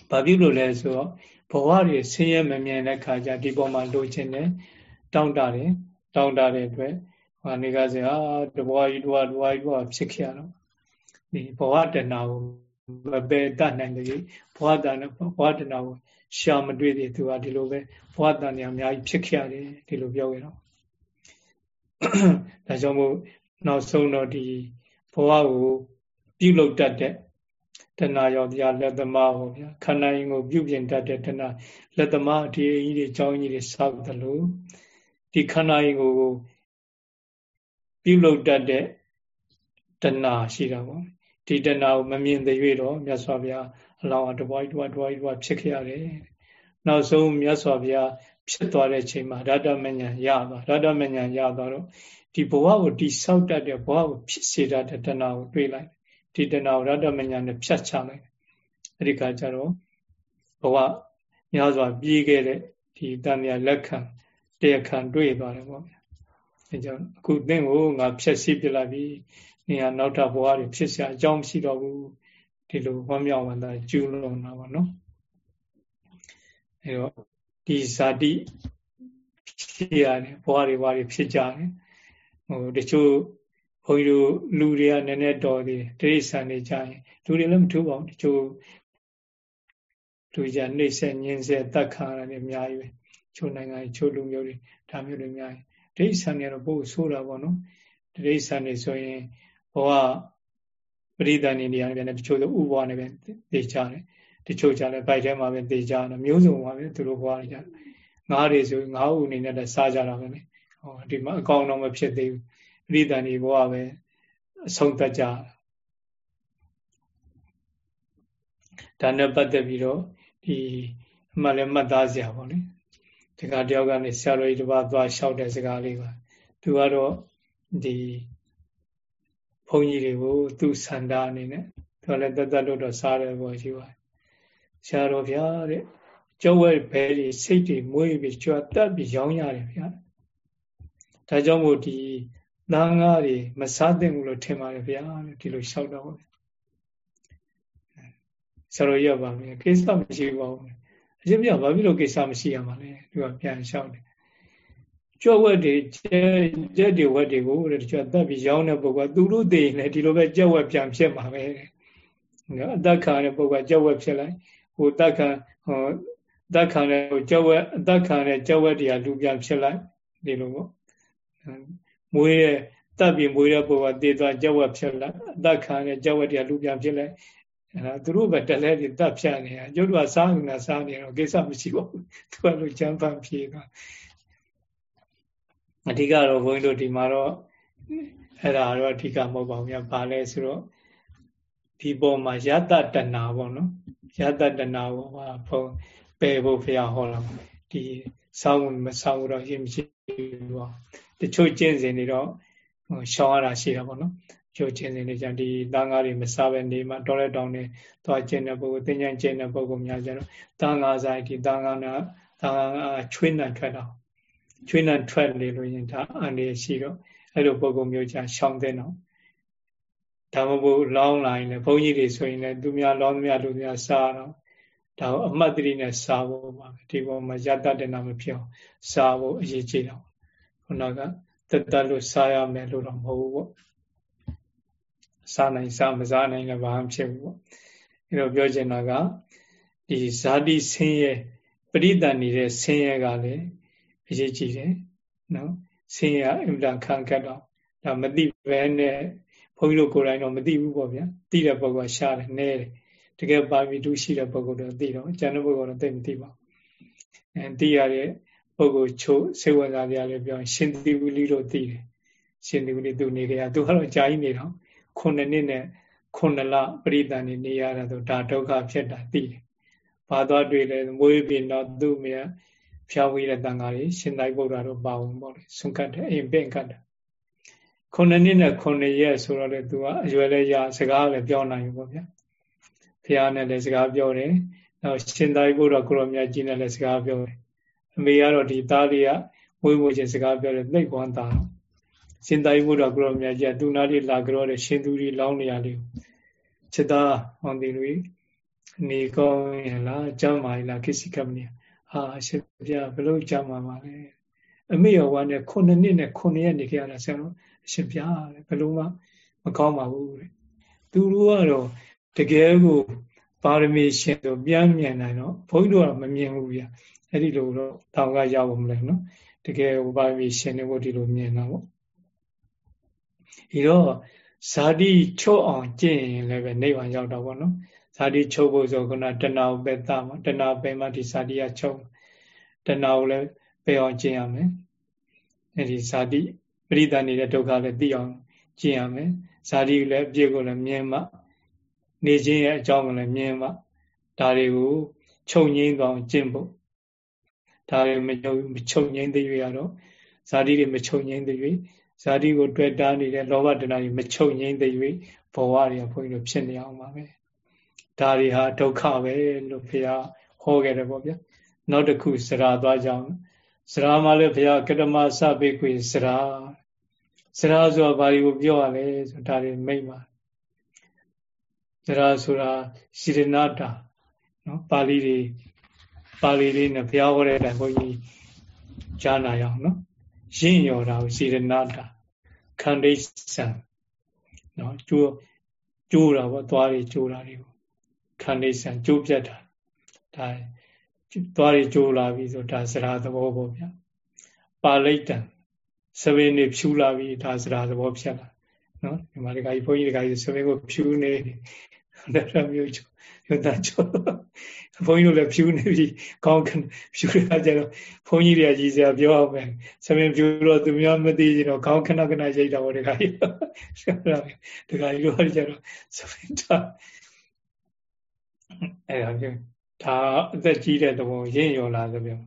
ဘာဖြစ်လို့လဲဆိုတော့ဘဝတွေဆင်းရဲမမြင်တဲ့ခါကျဒီပေါ်မှာလိုချင်တယ်တောင်းတတယ်တောင်းတတဲ့အတွက်ဟာနေကစရာတဘဝကြီးတဘဝတဘဝကြီးတဘဝဖြစ်ခဲ့ရတော့ဒီဘဝတဏှာကိုမ ပယ်တတ်နိုင်တယ်ဘဝတဏဘဝတဏကိုရှာမတွေ့သေးသူကဒီလိုပဲဘဝတဏအများကြီးဖြစ်ခဲ့ရတယ်ဒီလိုပြောခဲ့တော့ဒါကြောင့်မို့နောက်ဆုံးတော့ဒီဘဝကိုပြုလုပ်တတ်တဲ့တဏှာရောတရားလက်သမားဟောဗျာခန္ဓာရင်ကိုပြုပြင်တတ်တဲ့တဏှာလက်သမားဒီအကြီးတွေအကြောင်းကြီးတွေစောက်တယ်လို့ဒီခန္ဓာရင်ကိုပြုလုပ်တတ်တဲ့တဏှာရှိတာပေါ့ ဒီတဏှာကိုမမြင်သေး၍တော့မြတ်စွာဘုရားအလောင်းအတပွားတပွားတပွားတပွားဖြစ်ခဲ့ရတယ်နောက်ဆုံးမြတ်စွာဘုရားဖြစ်သွားတဲ့ချိန်မှာရတ္တမဉ္ဇဉ်ရသွားရတ္တမဉ္ဇဉ်ရသွားတော့ဒီဘဝကိုတိဆောက်တတ်တဲ့ဘဝကိုဖြစ်စေတတ်တဲ့တဏှာကိုတွေးလိုက်ဒီတဏှာရတ္တမညာနဲ့ဖြတ်ချလိုက်အဲ့ဒီခါကျတော့ဘဝများစွာပြေးခဲ့တဲ့ဒီတန်မြာလက်ခံတရားခံတွေ့သွားတယ်ပေါ့ဗျာအဲကြောင့်အခုသင်ကိုငါဖြတ်စီးပြလိုက်ပြီ နေရာနောက်ထပ်ဘဝတွေဖြစ်เสียအကြောင်းမရှိတော့ဘူးဒီလိုဝမ်းမြောက်ဝမ်းသာကျူးလွန်တာပါနော်အဲတော့ဒီဇာတိဖြစ်ရတယ်ဘဝတွေဘဝတွေဖြစ်ကြတယ်ဟိုတချို့ဘုန်းကြီးတို့လူတွေကနည်းနည်းတော်သေးတယ်တိရစ္ဆာန်တွေကြရင်လူတွေလည်းမထူးပါဘူးတချို့လူကြနှိမ့်ဆက်ညင်းဆက်တတ်ခါရတယ်အများကြီးပဲချို့နိုင်ငံချို့လူမျိုးတွေဒါမျိုးတွေအများကြီးတိရစ္ဆာန်တွေကတော့ပို့ဆိုးတာပေါ့နော်တိရစ္ဆာန်တွေဆိုရင် ဘဝပရိသန်နေနေရတယ်တချို့ဆိုဥဘဝနဲ့ပဲသိကြတယ်တချို့ကြလည်းဗိုက်ထဲမှာပဲသိကြတယ်မျိုးစုံပါပဲသူတို့ဘဝတွေကြငါးတွေဆိုငါးဦးအနေနဲ့လည်းစားကြတာပဲလေဟောဒီမှာအကောင်တော့မဖြစ်သေးဘူးပရိသန်ဒီဘဝပဲအဆုံးသတ်ကြဒါနဲ့ပတ်သက်ပြီးတော့ဒီအမှလည်းမှတ်သားစရာပေါ့လေဒီကတယောက်ကနေဆရာတော်ကြီးတစ်ပါးသွားလျှောက်တဲ့စကားလေးပါသူကတော့ဒီ ဘုန်းကြီးတွေကိုသူစန္ဒာအနေနဲ့သူလည်းတသက်လို့တော့စားတယ်ပေါ့ရှိပါတယ်ဆရာတော်ဗျာတဲ့ကျောဝဲဘဲတွေစိတ်တွေမွေးပြီးကြွတ်တက်ပြီးရောင်းရတယ်ဗျာဒါကြောင့်မို့ဒီသားငါးတွေမစားသင့်ဘူးလို့ထင်ပါတယ်ဗျာဒီလိုလျှောက်တော့ဆရာတော်ရပါမယ်ကိစ္စမရှိပါဘူးအရှင်ပြဘာဖြစ်လို့ကိစ္စမရှိရမှာလဲသူကပြန်လျှောက်တယ် ကြွက်ဝက်တွေကျဲကျက်တွေဝက်တွေကိုတဲ့ကြွက်တက်ပြီးရောင်းတဲ့ပုဂ္ဂိုလ်ကသူတို့သိရင်လည်းဒီလိုပဲကြက်ဝက်ပြန်ဖြစ်မှာပဲနော်အသက်ခံတဲ့ပုဂ္ဂိုလ်ကကြက်ဝက်ဖြစ်လိုက်ဟိုတက်ခံဟိုတက်ခံတဲ့ကြက်ဝက်အသက်ခံတဲ့ကြက်ဝက်တွေကလူပြန်ဖြစ်လိုက်ဒီလိုပေါ့မွေးတဲ့တပ်ပြီးမွေးတဲ့ပုဂ္ဂိုလ်တည်သွားကြက်ဝက်ဖြစ်လိုက်အသက်ခံတဲ့ကြက်ဝက်တွေကလူပြန်ဖြစ်လိုက်အဲသူတို့ပဲတလဲပြီးတပ်ဖြတ်နေတာကျုပ်တို့ကစားနေတာစားနေတော့ကိစ္စမရှိပါဘူးသူကလိုချမ်းပန်းပြေးတာ အဓိကတော့ဘုန်းကြီးတို့ဒီမှာတော့အဲ့ဒါတော့အဓိကမဟုတ်ပါဘူးများဘာလဲဆိုတော့ဒီပေါ်မှာယတတနာပေါ့နော်ယတတနာကိုဟာဘုံပယ်ဖို့ဖျားဟောလာဒီစောင်းမစောင်းတော့ရင်မရှိဘူးပေါ့တချို့ကျင့်စဉ်တွေတော့ဟိုရှောင်းရတာရှိတာပေါ့နော်ချို့ကျင့်စဉ်တွေကြဒီသားငါးတွေမစားပဲနေမှာတော်လက်တောင်းနေသွားကျင့်တဲ့ပုဂ္ဂိုလ်သင်္ကြန်ကျင့်တဲ့ပုဂ္ဂိုလ်များကြတော့သားငါးဆိုင်ဒီသားငါးနာသားငါးချွေးနံထွက်တော့ ချွေးနံထွက်နေလို့ရင်ဒါအန္တရာယ်ရှိတော့အဲ့လိုပုဂ္ဂိုလ်မျိုးကြရှောင်းတဲ့တော့ဒါမဟုတ်လောင်းလာရင်လည်းဘုန်းကြီးတွေဆိုရင်လည်းသူများလောင်းသမျှလူများစားတော့ဒါကိုအမှတ်တရနဲ့စားဖို့ပါပဲဒီပေါ်မှာယတတနာမဖြစ်အောင်စားဖို့အရေးကြီးတော့ခုနကတက်တက်လို့စားရမယ်လို့တော့မဟုတ်ဘူးပေါ့စားနိုင်စားမစားနိုင်လည်းဘာမှဖြစ်ဘူးပေါ့အဲတော့ပြောချင်တာကဒီဇာတိဆင်းရဲပရိသန်နေတဲ့ဆင်းရဲကလည်း အရေးကြီးတယ်နော်ဆင်းရဲအင်တာခံခတ်တော့ဒါမသိပဲနဲ့ဘုန်းကြီးတို့ကိုယ်တိုင်တော့မသိဘူးပေါ့ဗျာသိတဲ့ပုဂ္ဂိုလ်ရှားတယ်နဲတယ်တကယ်ပါမီတူရှိတဲ့ပုဂ္ဂိုလ်တော့သိတော့ကျန်တဲ့ပုဂ္ဂိုလ်တော့သိမသိပါဘူးအဲသိရတဲ့ပုဂ္ဂိုလ်ချို့စေဝနာတရားလေးပြောရှင်သီဝလိလို့သိတယ်ရှင်သီဝလိသူနေကြသူကတော့ကြာကြီးနေတော့ခုနှစ်နှစ်နဲ့ခုနှစ်လပရိသန်နေနေရတာဆိုဒါဒုက္ခဖြစ်တာသိတယ်ဘာသွားတွေ့လဲမွေးပြီးတော့သူ့မြတ် ဖြောင်းဝေးတဲ့တန်ဃာကြီးရှင်သာရိပုတ္တရာတို့ပါဝင်ပေါ့လေဆွန့်ကတ်တယ်အိမ်ပင့်ကတ်တယ်ခုနှစ်နှစ်နဲ့ခုနှစ်ရက်ဆိုတော့လေသူကအရွယ်လည်းရစကားလည်းပြောနိုင်ဘူးပေါ့ဗျာဖះနဲ့လည်းစကားပြောတယ်နောက်ရှင်သာရိပုတ္တရာကိုရောမြတ်ကြီးနဲ့လည်းစကားပြောတယ်အမေကတော့ဒီသားလေးကမွေးမွေးချင်းစကားပြောတယ်သိကွမ်းသားရှင်သာရိပုတ္တရာကိုရောမြတ်ကြီးကသူနာလေးလာကြောတဲ့ရှင်သူကြီးလောင်းနေရလေးချစ်သားဟောင်းဒီလူနေကောင်းရလားကျမ်းမာလားကိစ္စကမ္မနီ ဟာရှင်ပြဘလို့ကျမ်းမာပါလဲအမေရောဝါနဲ့ခုနှစ်နှစ်နဲ့ခုနှစ်ရက်နေကြရတာဆရာတော်အရှင်ပြဘလို့မှမကောင်းပါဘူးတဲ့သူတို့ကတော့တကယ်ကိုပါရမီရှင်ဆိုပြန်မြင်နိုင်တော့ဘုန်းကြီးတို့ကမမြင်ဘူးဗျအဲ့ဒီလိုတော့တောင်ကရဖို့မလဲနော်တကယ်ပါရမီရှင်တွေကိုဒီလိုမြင်တာပေါ့ဒီတော့ဇာတိချုပ်အောင်ကျင့်ရင်လည်းပဲနိဗ္ဗာန်ရောက်တော့ဗောနော် ဇာတိချုပ်ဖို့ဆိုခုနတဏှာကိုပဲသားမှာတဏှာပဲမှဒီဇာတိကချုပ်တဏှာကိုလည်းပယ်အောင်ကျင့်ရမယ်အဲ့ဒီဇာတိပရိသတ်နေတဲ့ဒုက္ခလည်းသိအောင်ကျင့်ရမယ်ဇာတိကိုလည်းအပြည့်ကိုလည်းမြင်မှနေခြင်းရဲ့အကြောင်းကိုလည်းမြင်မှဒါတွေကိုချုပ်ငိမ့်သွားကျင့်ဖို့ဒါတွေမချုပ်မချုပ်ငိမ့်သေးရတော့ဇာတိတွေမချုပ်ငိမ့်သေး၍ဇာတိကိုတွေ့တာနေတဲ့လောဘတဏှာတွေမချုပ်ငိမ့်သေး၍ဘဝတွေကဘုန်းကြီးတို့ဖြစ်နေအောင်ပါပဲ ဒါတွေဟာဒုက္ခပဲလို့ဘုရားဟောခဲ့တယ်ပေါ့ဗျာနောက်တစ်ခုစရာသွားကြအောင်စရာမှလည်းဘုရားကတမစပိခွေစရာစရာဆိုတာဘာကိုပြောရလဲဆိုဒါတွေမိတ်ပါစရာဆိုတာရှိရနာတာနော်ပါဠိတွေပါဠိလေးနဲ့ဘုရားဟောတဲ့အတိုင်းဘုန်းကြီးကြားနာရအောင်နော်ရင့်ရော်တာကိုရှိရနာတာခန္ဓိဆံနော်ကျိုးကျိုးတာပေါ့သွားတွေကျိုးတာတွေကို ခန္ဓိဆံကျိုးပြတ်တာဒါသွားတွေကျိုးလာပြီဆိုဒါစရာသဘောပေါ့ဗျာပါဠိတံစပင်းနေဖြူလာပြီဒါစရာသဘောဖြစ်လာနော်ဒီမှာဒီကကြီးဘုန်းကြီးဒီကကြီးစပင်းကိုဖြူနေတယ်ဒါမျိုးချိုယွတ်တာချိုဘုန်းကြီးတို့လည်းဖြူနေပြီကောင်းဖြူရကြတော့ဘုန်းကြီးတွေကကြီးစရာပြောအောင်ပဲစပင်းဖြူတော့သူများမသိရင်တော့ခေါင်းခဏခဏရိတ်တာပေါ့ဒီကကြီးဆက်လာဒီကကြီးတို့ကကြတော့စပင်းတာ အဲ့ဒါမျိုးဒါအသက်ကြီးတဲ့သဘောရင့်ရော်လာဆိုပြော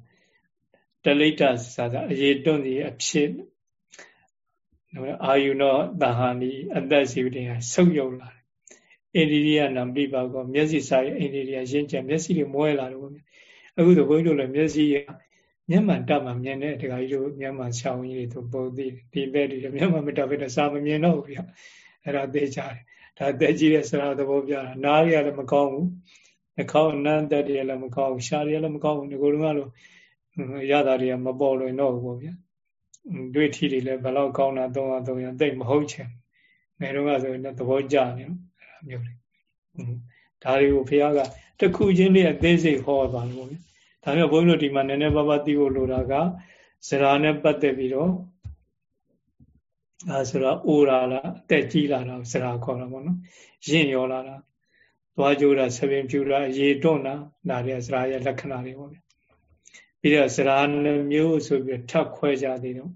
တလိတ္တစာစာအရေးတွန့်စီအဖြစ်အာယုနောတဟန်ဒီအသက်စီတင်ကဆုပ်ယုပ်လာတယ်အိန္ဒိယနာပြပါကောမျက်စိစာရဲ့အိန္ဒိယရင့်ကျက်မျက်စိတွေမွဲလာတယ်ပေါ့အခုဆိုဘုန်းကြီးတို့လည်းမျက်စိရမျက်မှန်တက်မှမြင်တဲ့ဒကာကြီးတို့မျက်မှန်ရှောင်းကြီးတွေသူပုံသိဒီဘက်တွေမျက်မှန်မတက်ဘဲနဲ့စာမမြင်တော့ဘူးဗျအဲ့ဒါသိကြတယ်ဒါသိကြည့်တဲ့စရာသဘောပြတာနားရလည်းမကောင်းဘူး နှာခေါင်းအနံ့တက်တွေလည်းမကောင်းဘူးရှားတွေလည်းမကောင်းဘူးဒီလိုကတော့ရတာတွေကမပေါ်လွင်တော့ဘူးပေါ့ဗျာတွေ့ထီတွေလည်းဘယ်လောက်ကောင်းတာသုံးအောင်သုံးရသိမဟုတ်ချင်ငယ်တော့ကဆိုရင်သဘောကျနေအဲ့လိုမျိုးတွေဒါတွေကိုဘုရားကတခုချင်းလေးအသေးစိတ်ဟောပါလို့ဗျာဒါမျိုးဘုန်းကြီးတို့ဒီမှာနည်းနည်းပါးပါးသိဖို့လိုတာကဇရာနဲ့ပတ်သက်ပြီးတော့အဲဆိုတော့အိုရာလားအသက်ကြီးလာတာဇရာခေါ်တာပေါ့နော်ရင့်ရောလာတာ သွားကြိုးတာဆပင်ပြူတာရေတွန့်တာဒါတွေကဇရာရဲ့လက္ခဏာတွေပေါ့ဗျာပြီးတော့ဇရာနှမျိုးဆိုပြီးထပ်ခွဲကြသေးတော့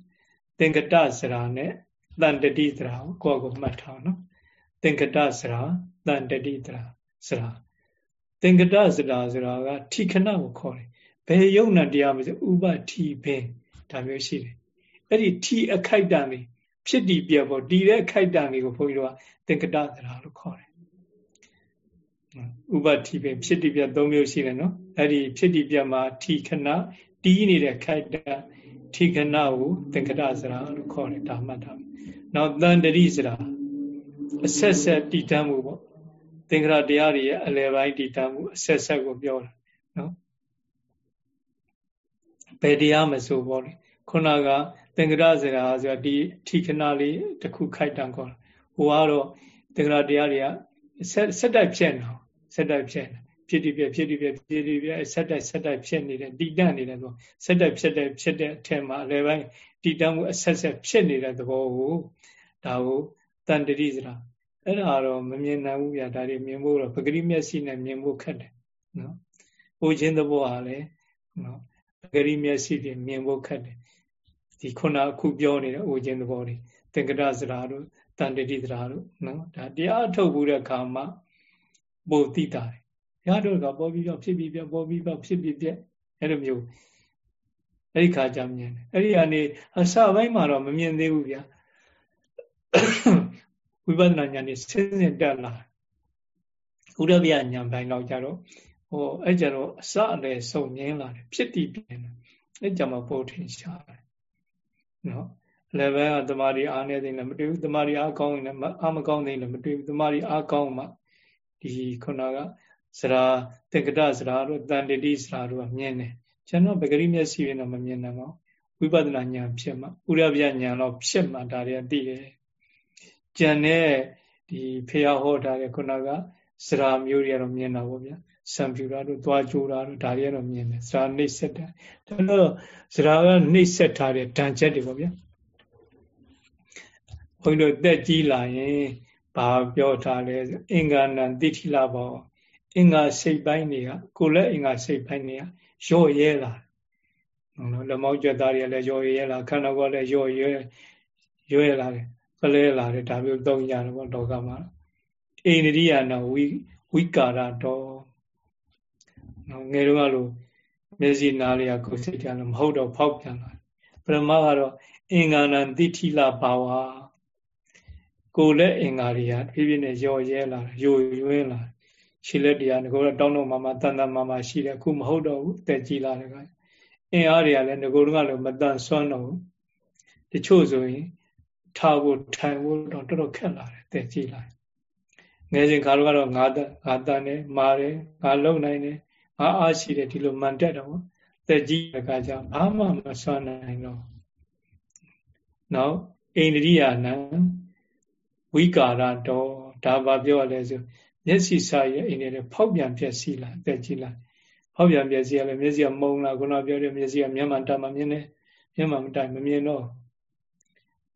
သင်္ကတဇရာနဲ့တန်တတိဇရာကိုကိုမှတ်ထားနော်သင်္ကတဇရာတန်တတိဇရာဇရာသင်္ကတဇရာဆိုတာကထိခဏကိုခေါ်တယ်ဘယ်ယုံနာတရားမဆိုဥပတိဘင်ဒါမျိုးရှိတယ်အဲ့ဒီထိအခိုက်တန်လေးဖြစ်တည်ပြပေါ်တည်တဲ့အခိုက်တန်လေးကိုဘုန်းကြီးတို့ကသင်္ကတဇရာလို့ခေါ်တယ် ဥပတိပင်ဖြစ်တည်ပြ၃မျိုးရှိတယ်နော်အဲ့ဒီဖြစ်တည်ပြမှာထိခဏတီးနေတဲ့ခိုက်တာထိခဏကိုသင်္ကတစရာလို့ခေါ်တယ်ဒါမှတ်ထားနောက်တန်တရိစရာအဆက်ဆက်တည်တမ်းမှုပေါ့သင်္ကရတရားတွေရဲ့အလယ်ပိုင်းတည်တမ်းမှုအဆက်ဆက်ကိုပြောတာနော်ဘယ်တရားမဆိုပေါ့လေခုနကသင်္ကရစရာဆိုတာဒီထိခဏလေးတစ်ခုခိုက်တံခေါ်တာဟိုကတော့သင်္ကရတရားတွေကဆက်ဆက်တိုက်ဖြစ်နေအောင် ဆက်တိုက်ဖြစ်နေဖြစ်တည်ပြဖြစ်တည်ပြဖြစ်တည်ပြဆက်တိုက်ဆက်တိုက်ဖြစ်နေတယ်တည်တန့်နေတဲ့သဘောဆက်တိုက်ဖြစ်တဲ့ဖြစ်တဲ့အထက်မှာအလယ်ပိုင်းတည်တန့်မှုအဆက်ဆက်ဖြစ်နေတဲ့သဘောကိုဒါကိုတန်တတိစရာအဲ့ဒါတော့မမြင်နိုင်ဘူးဗျာဒါတွေမြင်ဖို့တော့ပဂရိမျက်စိနဲ့မြင်ဖို့ခက်တယ်နော်။အိုခြင်းသဘောဟာလည်းနော်ပဂရိမျက်စိတွေမြင်ဖို့ခက်တယ်ဒီခုနအခုပြောနေတဲ့အိုခြင်းသဘောတွေသင်္ကတစရာတို့တန်တတိစရာတို့နော်ဒါတရားထုတ်ဘူးတဲ့ခါမှာ ပိုသိတာတယ်ဘုရားတို့ကပေါ်ပြီးတော့ဖြစ်ပြီးပြပေါ်ပြီးတော့ဖြစ်ပြီးပြအဲ့လိုမျိုးအဲ့ဒီခါကြမြင်တယ်အဲ့ဒီကနေအစပိုင်းမှာတော့မမြင်သေးဘူးဗျာဝိပဿနာဉာဏ်นี่စဉ်စဉ်တက်လာဥရဗျာဉာဏ်ပိုင်းတော့ကြတော့ဟိုအဲ့ကြတော့အစအလယ်စုံမြင်လာတယ်ဖြစ်တည်ပြင်တယ်အဲ့ကြမှာပို့ထင်ရှားတယ်နော်လည်းပဲတမာရီအားနေတယ်လည်းမတွေ့ဘူးတမာရီအားကောင်းရင်လည်းအားမကောင်းတယ်လည်းမတွေ့ဘူးတမာရီအားကောင်းမှ ဒီခုနကစရာတက္ကတစရာတို့တန်တတိစရာတို့ကမြင်တယ်ကျွန်တော်ပဂရိမျက်စိရင်တော့မမြင်နိုင်ပါဘူးဝိပဿနာဉာဏ်ဖြစ်မှဥရဗျဉာဏ်တော့ဖြစ်မှဒါတွေကသိတယ်ကျန်တဲ့ဒီဖေယဟောတာတဲ့ခုနကစရာမျိုးတွေကတော့မြင်တာပေါ့ဗျာစံပြူတာတို့သွားကြိုးတာတို့ဒါတွေကတော့မြင်တယ်စရာနှိမ့်ဆက်တယ်ဒါတော့စရာကနှိမ့်ဆက်ထားတဲ့ဓာန်ချက်တွေပေါ့ဗျာဘုန်းကြီးတို့တက်ကြီးလာရင် ဘာပြောထားလဲအင်္ဂါနံတိထိလာပေါ့အင်္ဂါစိတ်ပိုင်းတွေကကိုယ်လည်းအင်္ဂါစိတ်ပိုင်းတွေကရော့ရဲလာနော်လက်မောက်ကြက်သားတွေလည်းရော့ရဲလာခန္ဓာကိုယ်လည်းရော့ရဲရွဲလာတယ်ပလဲလာတယ်ဒါမျိုးသုံးကြတယ်ပေါ့လောကမှာအိန္ဒိယနာဝိဝိကာရတော်နော်ငယ်တော့ကလို့မျက်စိနားလေးကကိုယ်စိတ်ကြလို့မဟုတ်တော့ဖောက်ပြန်လာပရမကတော့အင်္ဂါနံတိထိလဘာဝ ကိုယ်လက်အင်္ဂါတွေကဖြည်းဖြည်းနဲ့ရော့ရဲလာယိုယွင်းလာခြေလက်တရားငကိုတော့တောင်းတော့မှမှတန်တန်မှမှရှိတယ်အခုမဟုတ်တော့ဘူးတက်ကြီးလာတယ်ကအင်အားတွေကလည်းငကိုတော့ကလည်းမတန်ဆွမ်းတော့ဘူးတချို့ဆိုရင်ထားဖို့ထိုင်ဖို့တော့တော်တော်ခက်လာတယ်တက်ကြီးလာငယ်စဉ်ခါတော့ကတော့ငါငါတန်တယ်မာတယ်ငါလုံနိုင်တယ်ငါအားရှိတယ်ဒီလိုမှန်တက်တော့တက်ကြီးတဲ့အခါကျဘာမှမစွမ်းနိုင်တော့နောက်အိန္ဒိယနံ ဝိကာရတော်ဒါဘာပြောရလဲဆိုမျက်စိစာရဲ့အိန္ဒိယနဲ့ဖောက်ပြန်ပြက်စီလာတက်ကြီးလာဖောက်ပြန်ပြက်စီရလဲမျက်စိကမုံလာခုနပြောတဲ့မျက်စိကမျက်မှန်တမမြင်တယ်မျက်မှန်မတိုင်မမြင်တော့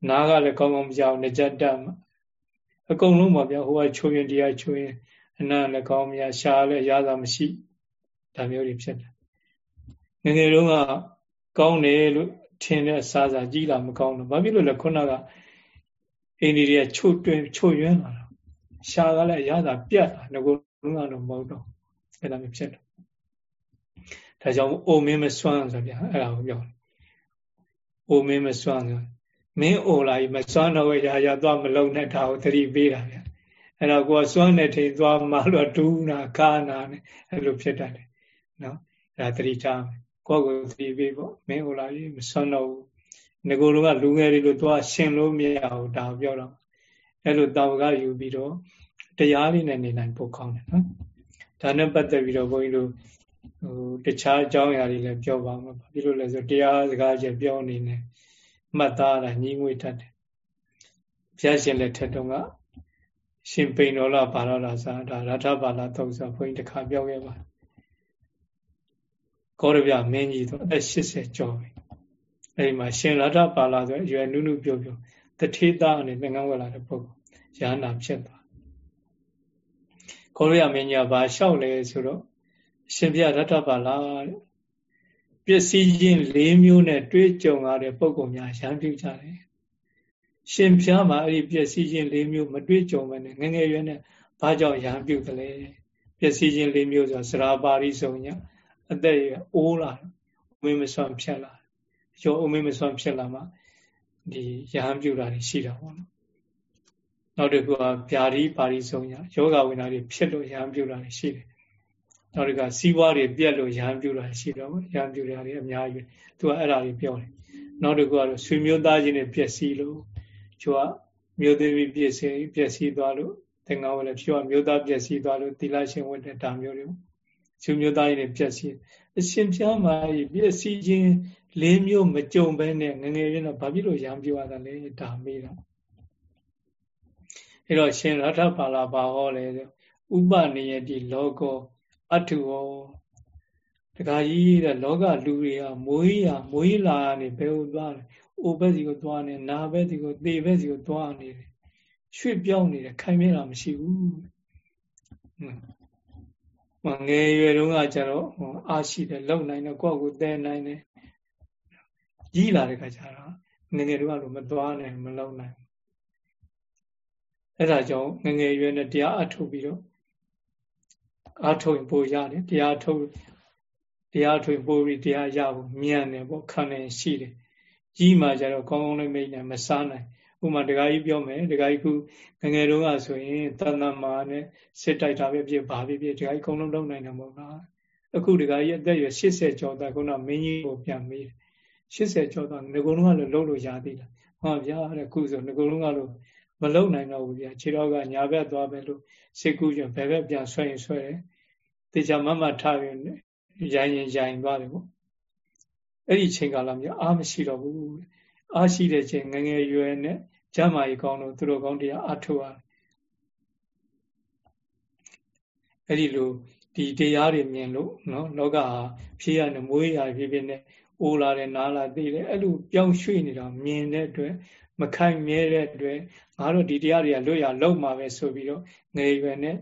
နားကလည်းကောင်းကောင်းမကြောက်နေကြတတ်မှာအကုန်လုံးပါဗျာဟိုကချိုးရင်တရားချိုးရင်အနံ့လည်းကောင်းမရရှားလည်းရတာမရှိဒါမျိုးတွေဖြစ်တယ်ငငယ်တုန်းကကောင်းတယ်လို့ထင်တဲ့စားစားကြီးလာမကောင်းတော့ဘာဖြစ်လို့လဲခုနက အိန္ဒိယချို့တွင်ချို့ယွင်းလာတာရှားကလည်းရတာပြတ်တာငကိုလုံးကတော့မဟုတ်တော့အဲ့ဒါမျိုးဖြစ်တယ်ဒါကြောင့်အိုမင်းမစွမ်းဆိုဗျာအဲ့ဒါကိုပြောတယ်အိုမင်းမစွမ်းဆိုမင်းအိုလာကြီးမစွမ်းတော့ရာရာသွားမလုံနဲ့ဒါကိုသတိပေးတာဗျအဲ့တော့ကိုယ်စွမ်းတဲ့ထိန်သွားမှလို့ဒူးနာကာနာနဲ့အဲ့လိုဖြစ်တတ်တယ်နော်အဲ့ဒါသတိထားမယ်ကိုယ့်ကိုသတိပေးပေါ့မင်းအိုလာကြီးမစွမ်းတော့ဘူး ငကိုယ်လုံးကလူငယ်တွေလို့သွားရှင်လို့မရဘူးဒါပြောတော့အဲ့လိုတာဝကယူပြီးတော့တရားလေးနဲ့နေနိုင်ပို့ကောင်းတယ်နော်ဒါနဲ့ပတ်သက်ပြီးတော့ဘုန်းကြီးတို့ဟိုတခြားအကြောင်းအရာတွေလည်းပြောပါမှာဘာဖြစ်လို့လဲဆိုတရားစကားချက်ပြောနေနေမှတ်သားတာညီငွေတတ်တယ်ဘုရားရှင်လက်ထက်တုန်းကရှင်ပိန်တော်လာပါတော်လာစားဒါရထပါလာသုံးဆိုဘုန်းကြီးတခါပြောခဲ့ပါကောရပြမင်းကြီးတော့အ80ကျော်ပြီ အဲဒီမှာရှင်ရထပါလာဆိုအရွယ်နုနုပြုတ်ပြုတ်တထေသားအနေနဲ့ငန်းဝက်လာတဲ့ပုဂ္ဂိုလ်ရဟနာဖြစ်သွားကောရပြမင်းကြီးကဘာလျှောက်လဲဆိုတော့ရှင်ပြရထပါလာတဲ့ပျက်စီးခြင်း၄မျိုးနဲ့တွေးကြုံရတဲ့ပုံကုန်များရံပြုကြတယ်။ရှင်ဖျားမှာအဲ့ဒီပျက်စီးခြင်း၄မျိုးမတွေးကြုံမနဲ့ငငယ်ရွယ်နဲ့ဘာကြောင့်ရံပြုတယ်လဲ။ပျက်စီးခြင်း၄မျိုးဆိုစရာပါရိစုံညအသက်ရအိုးလာအမေမစွမ်းဖြတ်လာ။ ရောအမေမစွမ်းဖြစ်လာမှဒီရဟန်းပြုတာတွေရှိတာပေါ့နော်။နောက်တစ်ခုကဗျာတိပါရိစုံညယောဂဝိနာတွေဖြစ်လို့ရဟန်းပြုတာတွေရှိတယ်နောက်တစ်ခါစီးပွားတွေပြက်လို့ရဟန်းပြူတာရှိတော့ရဟန်းပြူတာတွေအများကြီးသူကအဲ့ဒါတွေပြောတယ်နောက်တစ်ခုကတော့ဆွေမျိုးသားချင်းတွေပြက်စီးလို့သူကမျိုးသမီးပြည့်စည်ပြက်စီးသွားလို့သင်္ကန်းဝယ်လည်းဖြူကမျိုးသားပြက်စီးသွားလို့သီလရှင်ဝတ်တဲ့ဒါမျိုးတွေဆွေမျိုးသားချင်းတွေပြက်စီးအရှင်ပြားမှာပြက်စီးခြင်း လေးမျိုးမကြုံဘဲနဲ့ငငယ်ရင်းတော့ဘာဖြစ်လို့ရဟန်းပြူရတာလဲဒါမေးတော့အဲ့တော့ရှင်ရထပါလာဘာဟောလဲဥပနိယတိလောကောအထုဟောတခါကြီးတဲ့လောကလူတွေကမွေးရမွေးလာနေဘယ်ကိုသွားလဲအိုဘက်စီကိုသွားနေနာဘက်စီကိုသေဘက်စီကိုသွားနေတယ်ရွှေ့ပြောင်းနေတယ်ခိုင်မြဲတာမရှိဘူးမငယ်ရွယ်တုန်းကကျတော့အားရှိတယ်လုံနိုင်တယ်ကိုယ့်ကိုတဲနိုင်တယ် ကြီးလာတဲ့ခါကျတော့ငငယ်တုန်းကလို့မသွားနိုင်မလုံနိုင်အဲ့ဒါကြောင့်ငငယ်ရွယ်နဲ့တရားအထုတ်ပြီးတော့အာထုံပို့ရတယ်တရားထုတ်တရားထွင်ပို့ပြီးတရားရဖို့မြန်တယ်ပေါ့ခံနေရှိတယ်ကြီးမှကြတော့ကောင်းကောင်းလေးမိတ်နဲ့မစားနိုင်ဥမာဒကာကြီးပြောမယ်ဒကာကြီးခုငငယ်တုန်းကဆိုရင်တဏ္ဍမာနဲ့စစ်တိုက်တာပဲဖြစ်ဘာဖြစ်ဖြစ်ဒကာကြီးအကုန်လုံးလုပ်နိုင်တယ်မဟုတ်လားအခုဒကာကြီးအသက်အရွယ်80ကျော်တာခုနမင်းကြီးကိုပြန်မေးတယ် 80ကျော်တာငကုံလုံးကလည်းလုံးလို့ရသေးလားဟောဗျာတဲ့ခုဆိုငကုံလုံးကလို့မလုံနိုင်တော့ဘူးဗျာခြေတော်ကညာဘက်သွားပဲလို့စိတ်ကူးကြဘယ်ဘက်ပြန်ဆွဲရင်ဆွဲတယ်တေချာမမထားရင်ရိုင်းရင်ရိုင်းသွားတယ်ပေါ့အဲ့ဒီချိန်ကာလမျိုးအားမရှိတော့ဘူးအားရှိတဲ့ချိန်ငငယ်ရွယ်နဲ့ကျမ်းမာရေးကောင်းလို့သူတို့ကောင်းတရားအထောက်အဲ့ဒီလိုဒီတရားတွေမြင်လို့နော်လောကဟာဖြည့်ရနေမွေးရဖြစ်ဖြစ်နဲ့ အိုလာတယ်နားလာသိတယ်အဲ့လိုပြောင်းရွှေ့နေတာမြင်တဲ့အတွက်မခိုင်မြဲတဲ့အတွက်ငါတို့ဒီတရားတွေကလွတ်ရလောက်မှာပဲဆိုပြီးတော့ငယ်ရွယ်နဲ့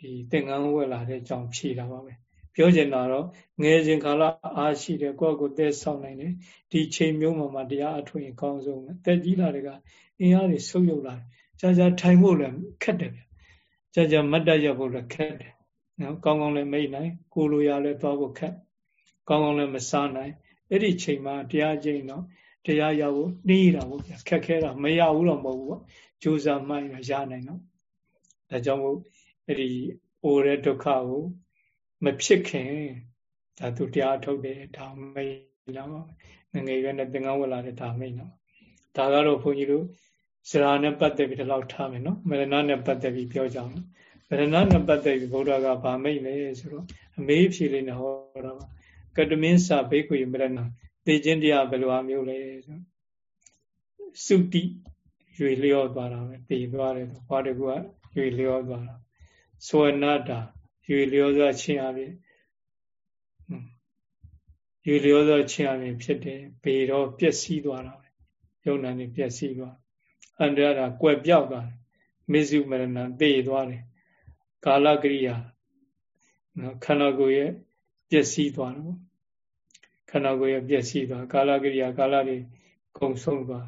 ဒီသင်္ကန်းဝက်လာတဲ့အကြောင်းဖြေတာပါပဲပြောချင်တာတော့ငယ်စဉ်ကာလအားရှိတယ်ကိုယ့်ကိုယ်သက်ဆောင်နိုင်တယ်ဒီချိန်မျိုးမှာမှတရားအထွင်အကောင်းဆုံးပဲတက်ကြီးလာတဲ့ကအင်အားတွေဆုပ်ယုပ်လာကြာကြာထိုင်ဖို့လည်းခက်တယ်ဗျကြာကြာမတ်တက်ရဖို့လည်းခက်တယ်နော်ကောင်းကောင်းလည်းမိတ်နိုင်ကိုလိုရလည်းသွားဖို့ခက်ကောင်းကောင်းလည်းမစားနိုင် အဲ့ဒီချိန်မှာတရားကျင့်တော့တရားရဖို့နှီးတာပေါ့ဗျခက်ခဲတာမရဘူးတော့မဟုတ်ဘူးပေါ့ကြိုးစားမှရရနိုင်တော့ဒါကြောင့်မို့အဲ့ဒီအိုတဲ့ဒုက္ခကိုမဖြစ်ခင်ဒါသူတရားထုတ်တယ်ဒါမိတ်လာပါငငယ်ရွယ်နဲ့သင်္ကန်းဝက်လာတဲ့ဒါမိတ်နော်ဒါကတော့ဘုန်းကြီးတို့စရာနဲ့ပတ်သက်ပြီးဒီလောက်ထားမယ်နော်မရဏနဲ့ပတ်သက်ပြီးပြောကြအောင်မရဏနဲ့ပတ်သက်ပြီးဘုရားကဗာမိတ်လဲဆိုတော့အမေးဖြေလေးနဲ့ဟောတာပါ ကတမင်းစာဘေကွေမရဏသိခြင်းတရားဘယ်လိုအမျိုးလဲဆိုစုတိရွေလျောသွားတာပဲတည်သွားတယ်ဘာတကူကရွေလျောသွားတာသောနတာရွေလျောသွားခြင်းအပြင်ရွေလျောသွားခြင်းအပြင်ဖြစ်တယ်ဘေတော့ပျက်စီးသွားတာပဲယုံနာနေပျက်စီးသွားအန္တရာယ်ကွယ်ပြောက်သွားတယ်မေစုမရဏတည်သွားတယ်ကာလကရိယာနော်ခန္ဓာကိုယ်ရဲ့ ပျက်စီးသွားတယ်ခန္ဓာကိုယ်ရဲ့ပျက်စီးသွားကာလကရိယာကာလတွေကုံဆုံးသွား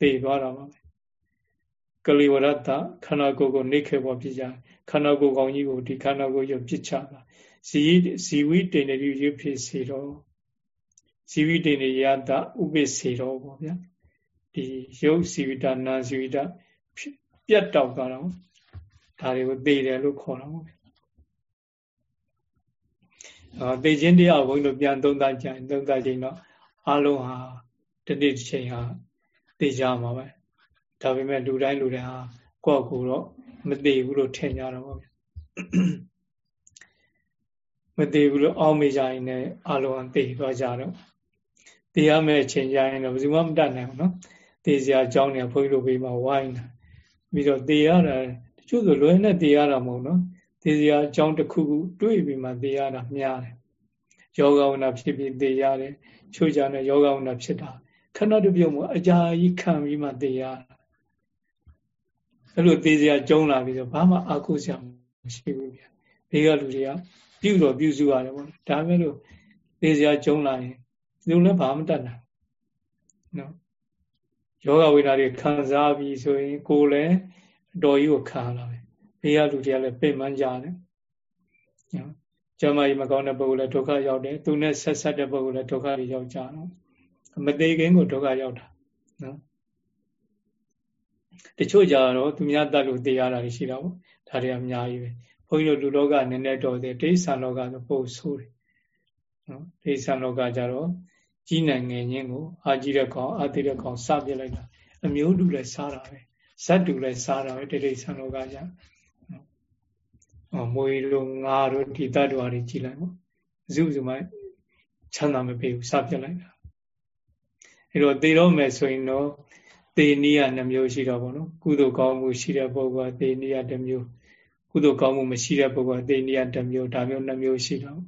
သိသွားတာပါပဲကလိဝရတ္တခန္ဓာကိုယ်ကိုနေခေပေါ်ပြကြခန္ဓာကိုယ်ကောင်းကြီးကိုဒီခန္ဓာကိုယ်ရပြစ်ချတာဇီဇီဝိတေနရီရွဖြစ်စေတော့ဇီဝိတေနယတဥပိ္စေတော့ပေါ့ဗျာဒီရုပ်ဇီဝိတနာဇီဝိတပြတ်တောက်သွားတော့ဒါတွေကိုသိတယ်လို့ခေါ်တာပေါ့အာ သိချင်းတရားဘုန်းကြီးတို့ပြန်သုံးသပ်ကြရင်သုံးသပ်ခြင်းတော့အလုံးဟာတနေ့တစ်ချိန်ဟာသိကြမှာပဲဒါပေမဲ့လူတိုင်းလူတိုင်းဟာကိုယ့်ကိုယ်တော့မသိဘူးလို့ထင်ကြတာပေါ့ဗျမသိဘူးလို့အောင်းမိကြရင်လည်းအလုံးအသိသွားကြတော့သိရမယ့်အချိန်ကြရင်တော့ဘယ်သူမှမတတ်နိုင်ဘူးနော်သိစရာအကြောင်းတွေဘုန်းကြီးတို့ဘေးမှာဝိုင်းတာပြီးတော့သိရတာတချို့ဆိုလွယ်နဲ့သိရတာမဟုတ်နော် သိစရာအကြောင်းတစ်ခုခုတွေးပြီးမှသိရတာများတယ်ယောဂဝနာဖြစ်ပြီးသိရတယ်ချို့ကြတဲ့ယောဂဝနာဖြစ်တာခဏတပြုံးမအကြာကြီးခံပြီးမှသိရအဲ့လိုသိစရာကြုံလာပြီးတော့ဘာမှအာကုစရာမရှိဘူးဗျဘေးကလူတွေကပြုတော့ပြုစုရတယ်ပေါ့ဒါပေမဲ့လို့သိစရာကြုံလာရင်လူလည်းဘာမှတတ်နိုင်နော်ယောဂဝိနာတွေခံစားပြီးဆိုရင်ကိုယ်လည်းအတော်ကြီးကိုခံလာပဲ ဘေးကလူတွေကလည်းပြင်မှန်းကြတယ်နော်ကျမကြီးမကောင်းတဲ့ပုဂ္ဂိုလ်လည်းဒုက္ခရောက်တယ်သူနဲ့ဆက်ဆက်တဲ့ပုဂ္ဂိုလ်လည်းဒုက္ခတွေရောက်ကြတော့မသေးခင်ကိုဒုက္ခရောက်တာနော်တချို့ကြတော့သူများတတ်လို့တရားတာရှိတာပေါ့ဒါတွေအများကြီးပဲဘုန်းကြီးတို့လူလောကနည်းနည်းတော်တယ်တိဋ္ဌာန်လောကဆိုပို့ဆိုးတယ်နော်တိဋ္ဌာန်လောကကြတော့ကြီးနိုင်ငယ်ချင်းကိုအာကြီးတဲ့ကောင်အာသိတဲ့ကောင်စပြလိုက်တာအမျိုးတူလည်းစားတာပဲဇတ်တူလည်းစားတာပဲတိဋ္ဌာန်လောကကြ မွေတို့ငါတို့ဒီတတ္တဝါတွေကြည်လိုက်ပေါ့ဇုဇုမချမ်းသာမပေးဘူးစပြလိုက်တာအဲ့တော့သေတော့မယ်ဆိုရင်တော့သေနိယနှမျိုးရှိတော့ဗောနော်ကုသိုလ်ကောင်းမှုရှိတဲ့ပုဂ္ဂိုလ်ကသေနိယတစ်မျိုးကုသိုလ်ကောင်းမှုမရှိတဲ့ပုဂ္ဂိုလ်ကသေနိယတစ်မျိုးဒါမျိုးနှမျိုးရှိတော့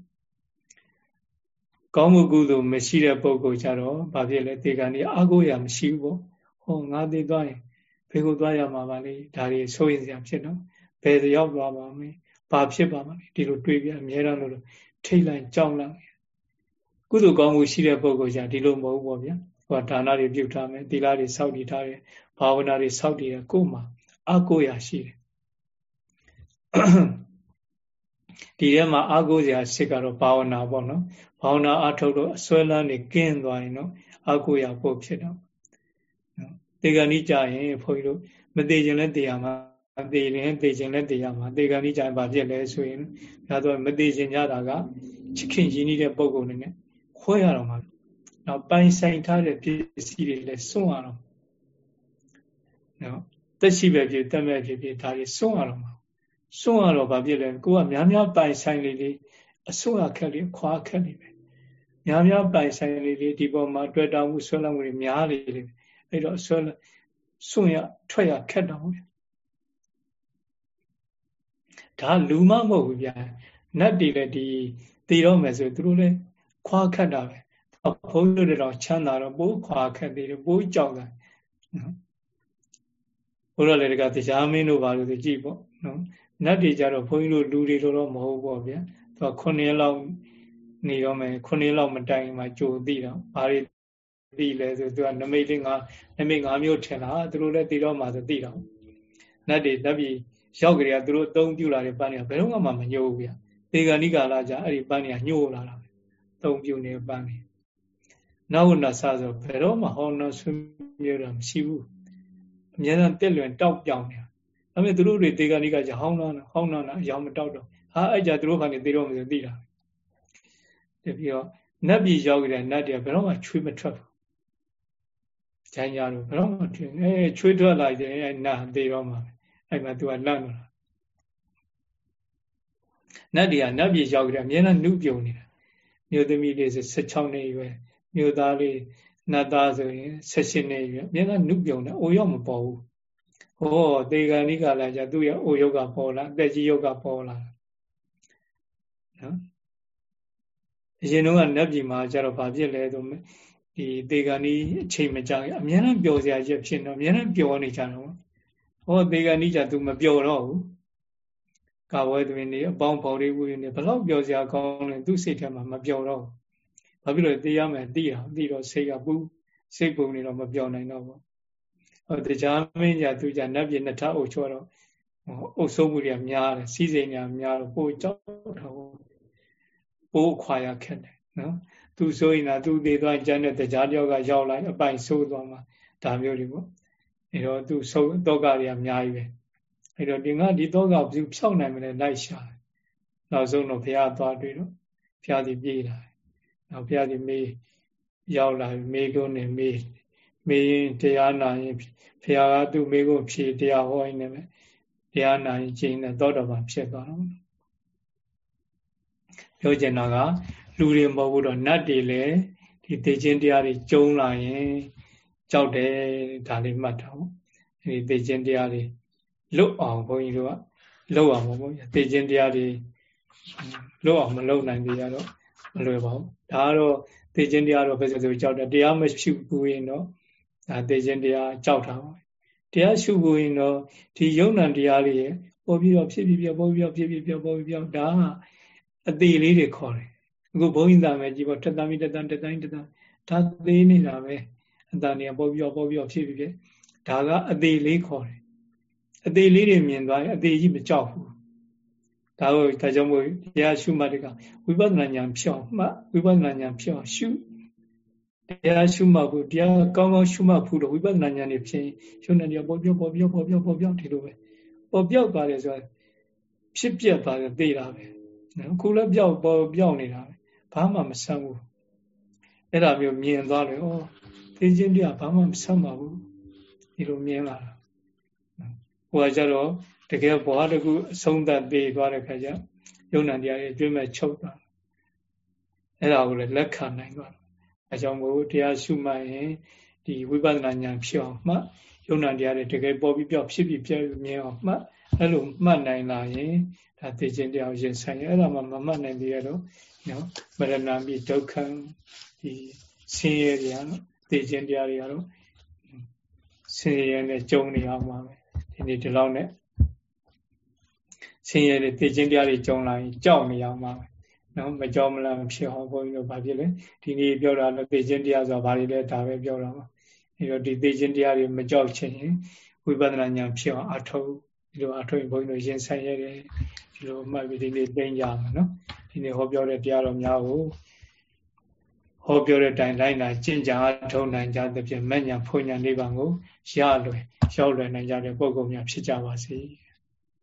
ကောင်းမှုကုသိုလ်မရှိတဲ့ပုဂ္ဂိုလ်ကြတော့ဘာဖြစ်လဲသေကံนี่အာကိုရမရှိဘူးပေါ့ဟောငါသေသွားရင်ဘယ်ကိုသွားရမှာပါလဲဒါတွေစိုးရင်စရာဖြစ်တော့ဘယ်ရောက်သွားပါမလဲ ဘာဖြစ်ပါမလဲဒီလိုတွေးပြအများအားလို့ထိတ်လိုက်ကြောက်လိုက်ကုသိုလ်ကောင်းမှုရှိတဲ့ပုဂ္ဂိုလ်じゃဒီလိုမဟုတ်ပေါ့ဗျာဟိုဒါနတွေပြုထားမယ်သီလတွေစောင့်တည်ထားတယ်ဘာဝနာတွေစောင့်တည်ရကိုယ်မှာအကိုရာရှိတယ်ဒီထဲမှာအကိုရာစစ်ကတော့ဘာဝနာပေါ့နော်ဘာဝနာအထုတ်လို့အစွဲလန်းနေကင်းသွားရင်တော့အကိုရာပို့ဖြစ်တော့နော်တေဂဏိကြရင်ဘုန်းကြီးတို့မသေးခြင်းလည်းတရားမှာ သေရင်သေခြင်းလည်းတရားမှာသေဂဏိကြရင်ဘာဖြစ်လဲဆိုရင်ဒါဆိုမသေးခြင်းကြတာကချခင်ရင်းနှီးတဲ့ပုံကုန်တွေနဲ့ခွဲရတော့မှာနောက်ပိုင်ဆိုင်ထားတဲ့ပစ္စည်းတွေလည်းစွန့်ရတော့နော်တက်ရှိပဲဖြစ်တက်မဲ့ဖြစ်ဖြစ်ဒါတွေစွန့်ရတော့မှာစွန့်ရတော့ဘာဖြစ်လဲကိုကများများပိုင်ဆိုင်လေးလေးအစွန့်ရခက်လေးခွာခက်လေးပဲများများပိုင်ဆိုင်လေးလေးဒီပေါ်မှာတွေ့တာမှုဆွဲလမ်းမှုတွေများလေးလေးအဲ့တော့ဆွဲစွန့်ရထွက်ရခက်တော့ဗျ ဒါလူမမဟုတ်ဘူးဗျာနတ်တွေလည်းဒီတည်တော့မယ်ဆိုသူတို့လည်းခွာခတ်တာပဲဘုန်းကြီးတို့တော့ချမ်းသာတော့ပိုးခွာခတ်သေးတယ်ပိုးကြောက်တာနော်ဘုရားလည်းတကတရားမင်းတို့ဘာလို့ဆိုကြည့်ပေါ့နော်နတ်တွေကြတော့ဘုန်းကြီးတို့လူတွေလိုတော့မဟုတ်ပေါ့ဗျာသူက9ရက်လောက်နေရောမယ်9ရက်လောက်မတိုင်မှကြိုသိတော့ဘာတွေသိလဲဆိုသူကနမိတ်လေးငါနမိတ်၅မျိုးထင်တာသူတို့လည်းသိတော့မှဆိုသိတော့နတ်တွေတပ်ပြီး ရောက်ကြရသူတို့အသုံးပြုလာတဲ့ပန်းတွေကဘယ်တော့မှမညှိုးဘူးဗျာဒေဂဏိကာလကြအဲ့ဒီပန်းတွေကညှိုးလာတာပဲအသုံးပြုနေပန်းတွေနောက်ဝနဆဆိုဘယ်တော့မှဟောနော်ဆွေးမျိုးတာမရှိဘူးအများအားတက်လွင်တောက်ပြောင်နေတာဒါပေမဲ့သူတို့တွေဒေဂဏိကကြဟောင်းတော့ဟောင်းတော့အယောင်မတောက်တော့ဟာအဲ့ကြသူတို့ကနေသိတော့မှဆိုသိတာတပြီးတော့နတ်ပြည်ရောက်ကြတဲ့နတ်တွေကဘယ်တော့မှချွေးမထွက်ဘူး။ဂျိုင်းကြတော့ဘယ်တော့မှထွေးအဲချွေးထွက်လာတယ်အဲနတ်သေးတော့မှ အဲ့မှာ तू ကလန့်တော့နတ်တွေကနတ်ပြည်ရောက်ကြတယ်အများနဲ့နှုတ်ပြုံနေတာမြို့သမီးလေးဆို16နှစ်ရွယ်မြို့သားလေးနတ်သားဆိုရင်16နှစ်ရွယ်အများနဲ့နှုတ်ပြုံတယ်အိုရောက်မပေါ်ဘူးဟောတေဂန်နိကလည်းじゃသူ့ရဲ့အိုယုတ်ကပေါ်လာအသက်ကြီးယုတ်ကပေါ်လာနော်အရင်တော့ကနတ်ပြည်မှာကျတော့ဘာဖြစ်လဲဆိုဒီတေဂန်ဤအချိန်မကြာအများနဲ့ပျော်စရာချက်ဖြစ်တော့အများနဲ့ပျော်နေကြတော့ ဟောတေဂန်ဤကျသူမပျော်တော့ဘူးကာဝဲသမင်းနေအပေါင်းပေါလေးဝူနေဘလောက်ပျော်စရာကောင်းလဲသူ့စိတ်ထဲမှာမပျော်တော့ဘာဖြစ်လို့သိရမယ်သိရသိတော့စိတ်ကပူစိတ်ပုံနေတော့မပျော်နိုင်တော့ဘူးဟောတရားမင်းညာသူကြနတ်ပြည်နှစ်ထပ်အုပ်ချောတော့အုပ်ဆုံးမှုတွေများတယ်စီးစိမ်များများတော့ပိုကြောက်တော့ပိုးခွာရခက်တယ်နော်သူဆိုရင်တော့သူသေးသွားကျန်တဲ့တရားတယောက်ကရောက်လာအပိုင်ဆိုးသွားမှာဒါမျိုးတွေပေါ့ အဲတော့သူဆုံးတော့ကတွေအများကြီးပဲအဲတော့ဒီငါဒီတော့ကဘယ်သူဖြောက်နိုင်မလဲလိုက်ရှာနောက်ဆုံးတော့ဘုရားသွားတွေ့တော့ဘုရားဒီပြေးလာနောက်ဘုရားဒီမေးရောက်လာမေးကုန်းနဲ့မေးမေးရင်တရားနာရင်ဘုရားကသူ့မေးကုန်းဖြေတရားဟောရင်လည်းတရားနာရင်ချိန်နဲ့သောတော်ဘာဖြစ်သွားတော့ပြောချင်တာကလူတွေမဟုတ်ဘူးတော့နတ်တွေလည်းဒီသိချင်းတရားတွေကျုံလာရင် ကြောက်တယ်ဒါလေးမှတ်ထားပေါ့ဒီသိချင်းတရားတွေလွတ်အောင်ဘုန်းကြီးတို့ကလွတ်အောင်ပေါ့ဗျာသိချင်းတရားတွေလွတ်အောင်မလုပ်နိုင်သေးရတော့မလွယ်ပါဘူးဒါကတော့သိချင်းတရားတော့ဘယ်ဆိုကြောက်တယ်တရားမရှိဘူးရင်တော့ဒါသိချင်းတရားကြောက်တာပါတရားရှုဖို့ရင်တော့ဒီယုံ nant တရားလေးရပေါ်ပြီးတော့ဖြစ်ပြီးပြောပေါ်ပြီးတော့ဖြစ်ပြီးပြောပေါ်ပြီးပြောဒါကအသေးလေးတွေခေါ်တယ်အခုဘုန်းကြီးသားမယ်ကြည့်ပေါ့တတမီတတန်တတိုင်းတတန်ဒါသေးနေတာပဲ အတန်နေပေါ်ပြီးတော့ပေါ်ပြီးတော့ဖြစ်ပြီးပြဒါကအသေးလေးခေါ်တယ်အသေးလေးတွေမြင်သွားရင်အသေးကြီးမကြောက်ဘူးဒါကိုဒါကြောင့်မို့တရားရှုမှတ်တဲ့ကဝိပဿနာဉာဏ်ဖြစ်အောင်မှဝိပဿနာဉာဏ်ဖြစ်အောင်ရှုတရားရှုမှတ်ဖို့တရားကောင်းကောင်းရှုမှတ်ဖို့တော့ဝိပဿနာဉာဏ်နေဖြစ်ရှုနေတယ်ပေါ်ပြောပေါ်ပြောပေါ်ပြောပေါ်ပြောဒီလိုပဲပေါ်ပြောက်ပါတယ်ဆိုတော့ဖြစ်ပြက်ပါတယ်သိတာပဲနော်ခုလည်းပြောက်ပေါ်ပြောက်နေတာပဲဘာမှမဆန်းဘူးအဲ့ဒါမျိုးမြင်သွားတယ်ဩ သိချင်းတရားဘာမှမဆန်းပါဘူးဒီလိုမြင်လာတာဟိုကကြတော့တကယ်ဘဝတကူအဆုံးသတ်သေးသွားတဲ့ခါကျယုံနာတရားရဲ့အတွင်းမဲ့ချုပ်သွားအဲ့ဒါကိုလည်းလက်ခံနိုင်သွားတယ်အဲကြောင့်မို့တရားရှုမှတ်ရင်ဒီဝိပဿနာဉာဏ်ဖြစ်အောင်မှတ်ယုံနာတရားတွေတကယ်ပေါ်ပြီးပြောက်ဖြစ်ပြီးပြည့်မြင်အောင်မှတ်အဲ့လိုမှတ်နိုင်လာရင်ဒါသိချင်းတရားရင်ဆိုင်ရအဲ့ဒါမှမမှတ်နိုင်သေးရတော့နော်မရဏမိဒုက္ခဒီဆင်းရဲတွေကတော့ သိချင်းတရားတွေကတော့ဆင်းရဲနဲ့ကြုံနေအောင်ပါပဲဒီနေ့ဒီလောက်နဲ့ဆင်းရဲတဲ့သိချင်းတရားတွေကြုံလာရင်ကြောက်နေအောင်ပါပဲနော်မကြောက်မလားမဖြစ်အောင်ဘုန်းကြီးတို့ဗာဖြစ်လဲဒီနေ့ပြောတာလည်းသိချင်းတရားဆိုတာဗာတွေလဲဒါပဲပြောတာပါအဲတော့ဒီသိချင်းတရားတွေမကြောက်ချင်ရင်ဝိပဿနာဉာဏ်ဖြစ်အောင်အထောက်ဒီလိုအထောက်ရင်ဘုန်းကြီးတို့ရင်ဆိုင်ရတယ်ဒီလိုမှတ်ပြီးဒီနေ့သိကြမှာနော်ဒီနေ့ဟောပြောတဲ့တရားတော်များကို ဟောပြောတဲ့တိုင်လိုက်နာကျင့်ကြအထုံနိုင်ကြသဖြင့်မဉ္ဇဏ်ဖွညာနိဗ္ဗာန်ကိုရလွယ်ရောက်လွယ်နိုင်ကြတဲ့ပုဂ္ဂိုလ်များဖြစ်ကြပါစေ။